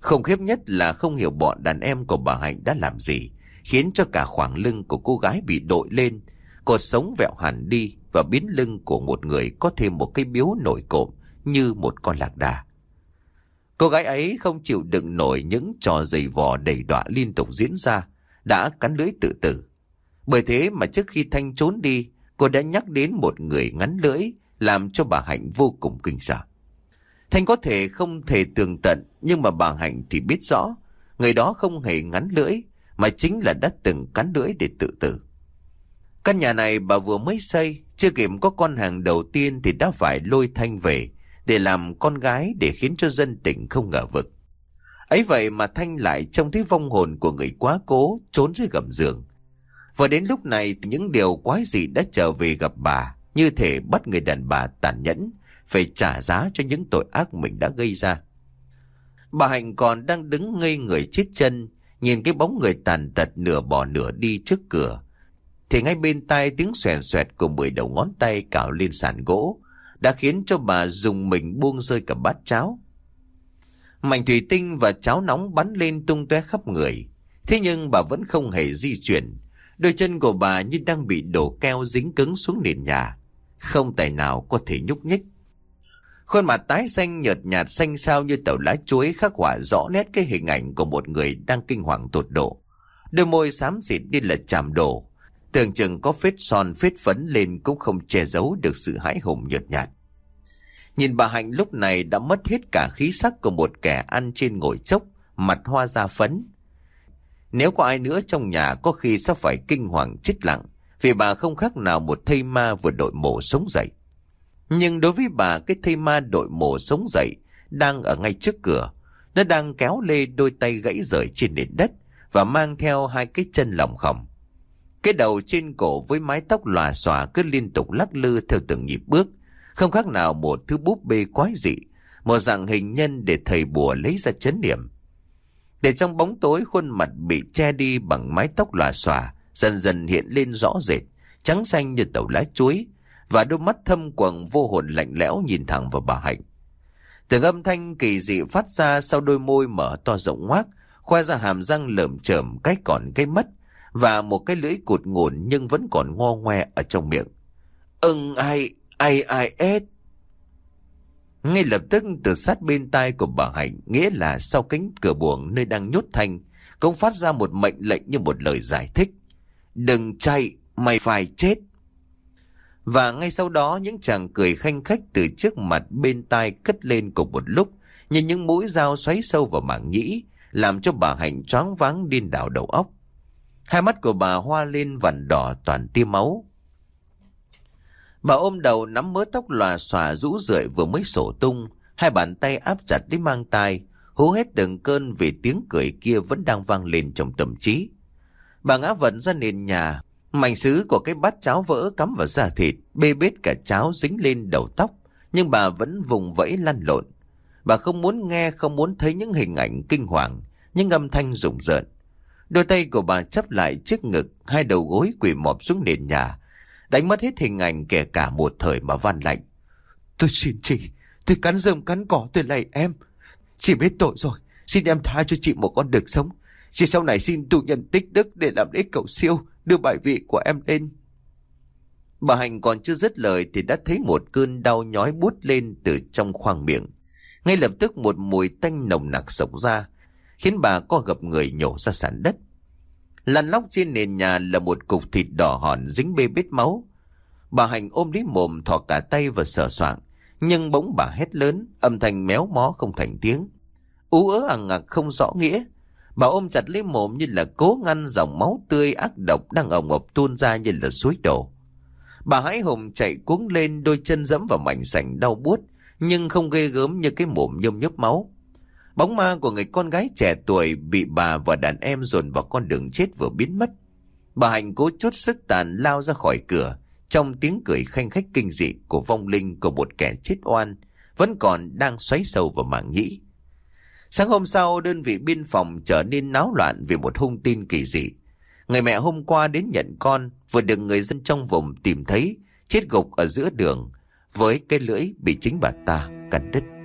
Không khiếp nhất là không hiểu bọn đàn em của bà Hạnh đã làm gì, khiến cho cả khoảng lưng của cô gái bị đội lên, cột sống vẹo hẳn đi và biến lưng của một người có thêm một cái biếu nổi cộm như một con lạc đà. Cô gái ấy không chịu đựng nổi những trò giày vò đầy đọa liên tục diễn ra, đã cắn lưỡi tự tử. Bởi thế mà trước khi Thanh trốn đi, cô đã nhắc đến một người ngắn lưỡi, làm cho bà Hạnh vô cùng kinh sợ. Thanh có thể không thể tường tận, nhưng mà bà Hạnh thì biết rõ, người đó không hề ngắn lưỡi, mà chính là đã từng cắn lưỡi để tự tử. Căn nhà này bà vừa mới xây, chưa kịp có con hàng đầu tiên thì đã phải lôi Thanh về để làm con gái để khiến cho dân tỉnh không ngờ vực. Ấy vậy mà Thanh lại trông thấy vong hồn của người quá cố trốn dưới gầm giường. Và đến lúc này những điều quái dị đã trở về gặp bà, như thể bắt người đàn bà tàn nhẫn, phải trả giá cho những tội ác mình đã gây ra. Bà Hạnh còn đang đứng ngây người chết chân, nhìn cái bóng người tàn tật nửa bò nửa đi trước cửa. Thì ngay bên tai tiếng xoèn xoẹt của mười đầu ngón tay cào lên sàn gỗ, đã khiến cho bà dùng mình buông rơi cả bát cháo. Mảnh thủy tinh và cháo nóng bắn lên tung tóe khắp người. Thế nhưng bà vẫn không hề di chuyển. Đôi chân của bà như đang bị đổ keo dính cứng xuống nền nhà. Không tài nào có thể nhúc nhích. Khuôn mặt tái xanh nhợt nhạt xanh xao như tàu lá chuối khắc họa rõ nét cái hình ảnh của một người đang kinh hoàng tột độ. Đôi môi xám xịt đi là chàm đổ. Tưởng chừng có phết son phết phấn lên cũng không che giấu được sự hãi hùng nhợt nhạt. Nhìn bà Hạnh lúc này đã mất hết cả khí sắc của một kẻ ăn trên ngồi chốc, mặt hoa da phấn. Nếu có ai nữa trong nhà có khi sẽ phải kinh hoàng chết lặng, vì bà không khác nào một thây ma vừa đội mổ sống dậy. Nhưng đối với bà cái thây ma đội mổ sống dậy đang ở ngay trước cửa. Nó đang kéo lê đôi tay gãy rời trên nền đất và mang theo hai cái chân lỏng khổng. Cái đầu trên cổ với mái tóc lòa xòa cứ liên tục lắc lư theo từng nhịp bước, không khác nào một thứ búp bê quái dị, một dạng hình nhân để thầy bùa lấy ra chấn niệm, Để trong bóng tối khuôn mặt bị che đi bằng mái tóc lòa xòa, dần dần hiện lên rõ rệt, trắng xanh như tàu lá chuối, và đôi mắt thâm quầng vô hồn lạnh lẽo nhìn thẳng vào bà Hạnh. Từng âm thanh kỳ dị phát ra sau đôi môi mở to rộng ngoác, khoe ra hàm răng lởm chởm cái còn cái mất, và một cái lưỡi cụt ngủn nhưng vẫn còn ngo ngoe ở trong miệng. Ưng ai, ai ai ết. Ngay lập tức từ sát bên tai của bà Hạnh, nghĩa là sau cánh cửa buồng nơi đang nhốt thanh, cũng phát ra một mệnh lệnh như một lời giải thích. Đừng chạy, mày phải chết. Và ngay sau đó những chàng cười khanh khách từ trước mặt bên tai cất lên cùng một lúc, như những mũi dao xoáy sâu vào mảng nhĩ, làm cho bà Hạnh choáng váng điên đảo đầu óc. Hai mắt của bà hoa lên vằn đỏ toàn tia máu. Bà ôm đầu nắm mớ tóc lòa xòa rũ rượi vừa mới sổ tung, hai bàn tay áp chặt đến mang tai, hú hết từng cơn vì tiếng cười kia vẫn đang vang lên trong tâm trí. Bà ngã vận ra nền nhà, Mảnh sứ của cái bát cháo vỡ cắm vào da thịt, bê bết cả cháo dính lên đầu tóc, nhưng bà vẫn vùng vẫy lăn lộn. Bà không muốn nghe, không muốn thấy những hình ảnh kinh hoàng, những âm thanh rùng rợn. Đôi tay của bà chấp lại trước ngực, hai đầu gối quỳ mọp xuống nền nhà, đánh mất hết hình ảnh kể cả một thời mà van lạnh. Tôi xin chị, tôi cắn rơm cắn cỏ tôi lạy em. Chị biết tội rồi, xin em tha cho chị một con đường sống. Chỉ sau này xin tù nhân tích đức để làm lễ cầu siêu, đưa bài vị của em lên. Bà Hành còn chưa dứt lời thì đã thấy một cơn đau nhói bút lên từ trong khoang miệng. Ngay lập tức một mùi tanh nồng nặc sộc ra, khiến bà co gập người nhổ ra sàn đất. Lăn lóc trên nền nhà là một cục thịt đỏ hòn dính bê bết máu. Bà Hành ôm lấy mồm thò cả tay và sờ soạng, nhưng bỗng bà hét lớn, âm thanh méo mó không thành tiếng. Ú ớ ằng ngạc không rõ nghĩa, Bà ôm chặt lấy mồm như là cố ngăn dòng máu tươi ác độc đang ồng ộc tuôn ra như là suối đổ. Bà hãi hùng chạy cuống lên, đôi chân dẫm vào mảnh sảnh đau buốt, nhưng không ghê gớm như cái mồm nhôm nhấp máu. Bóng ma của người con gái trẻ tuổi bị bà và đàn em dồn vào con đường chết vừa biến mất. Bà Hạnh cố chút sức tàn lao ra khỏi cửa, trong tiếng cười khanh khách kinh dị của vong linh của một kẻ chết oan, vẫn còn đang xoáy sâu vào mảng nhĩ. Sáng hôm sau, đơn vị biên phòng trở nên náo loạn vì một hung tin kỳ dị. Người mẹ hôm qua đến nhận con, vừa được người dân trong vùng tìm thấy, chết gục ở giữa đường, với cái lưỡi bị chính bà ta cắn đứt.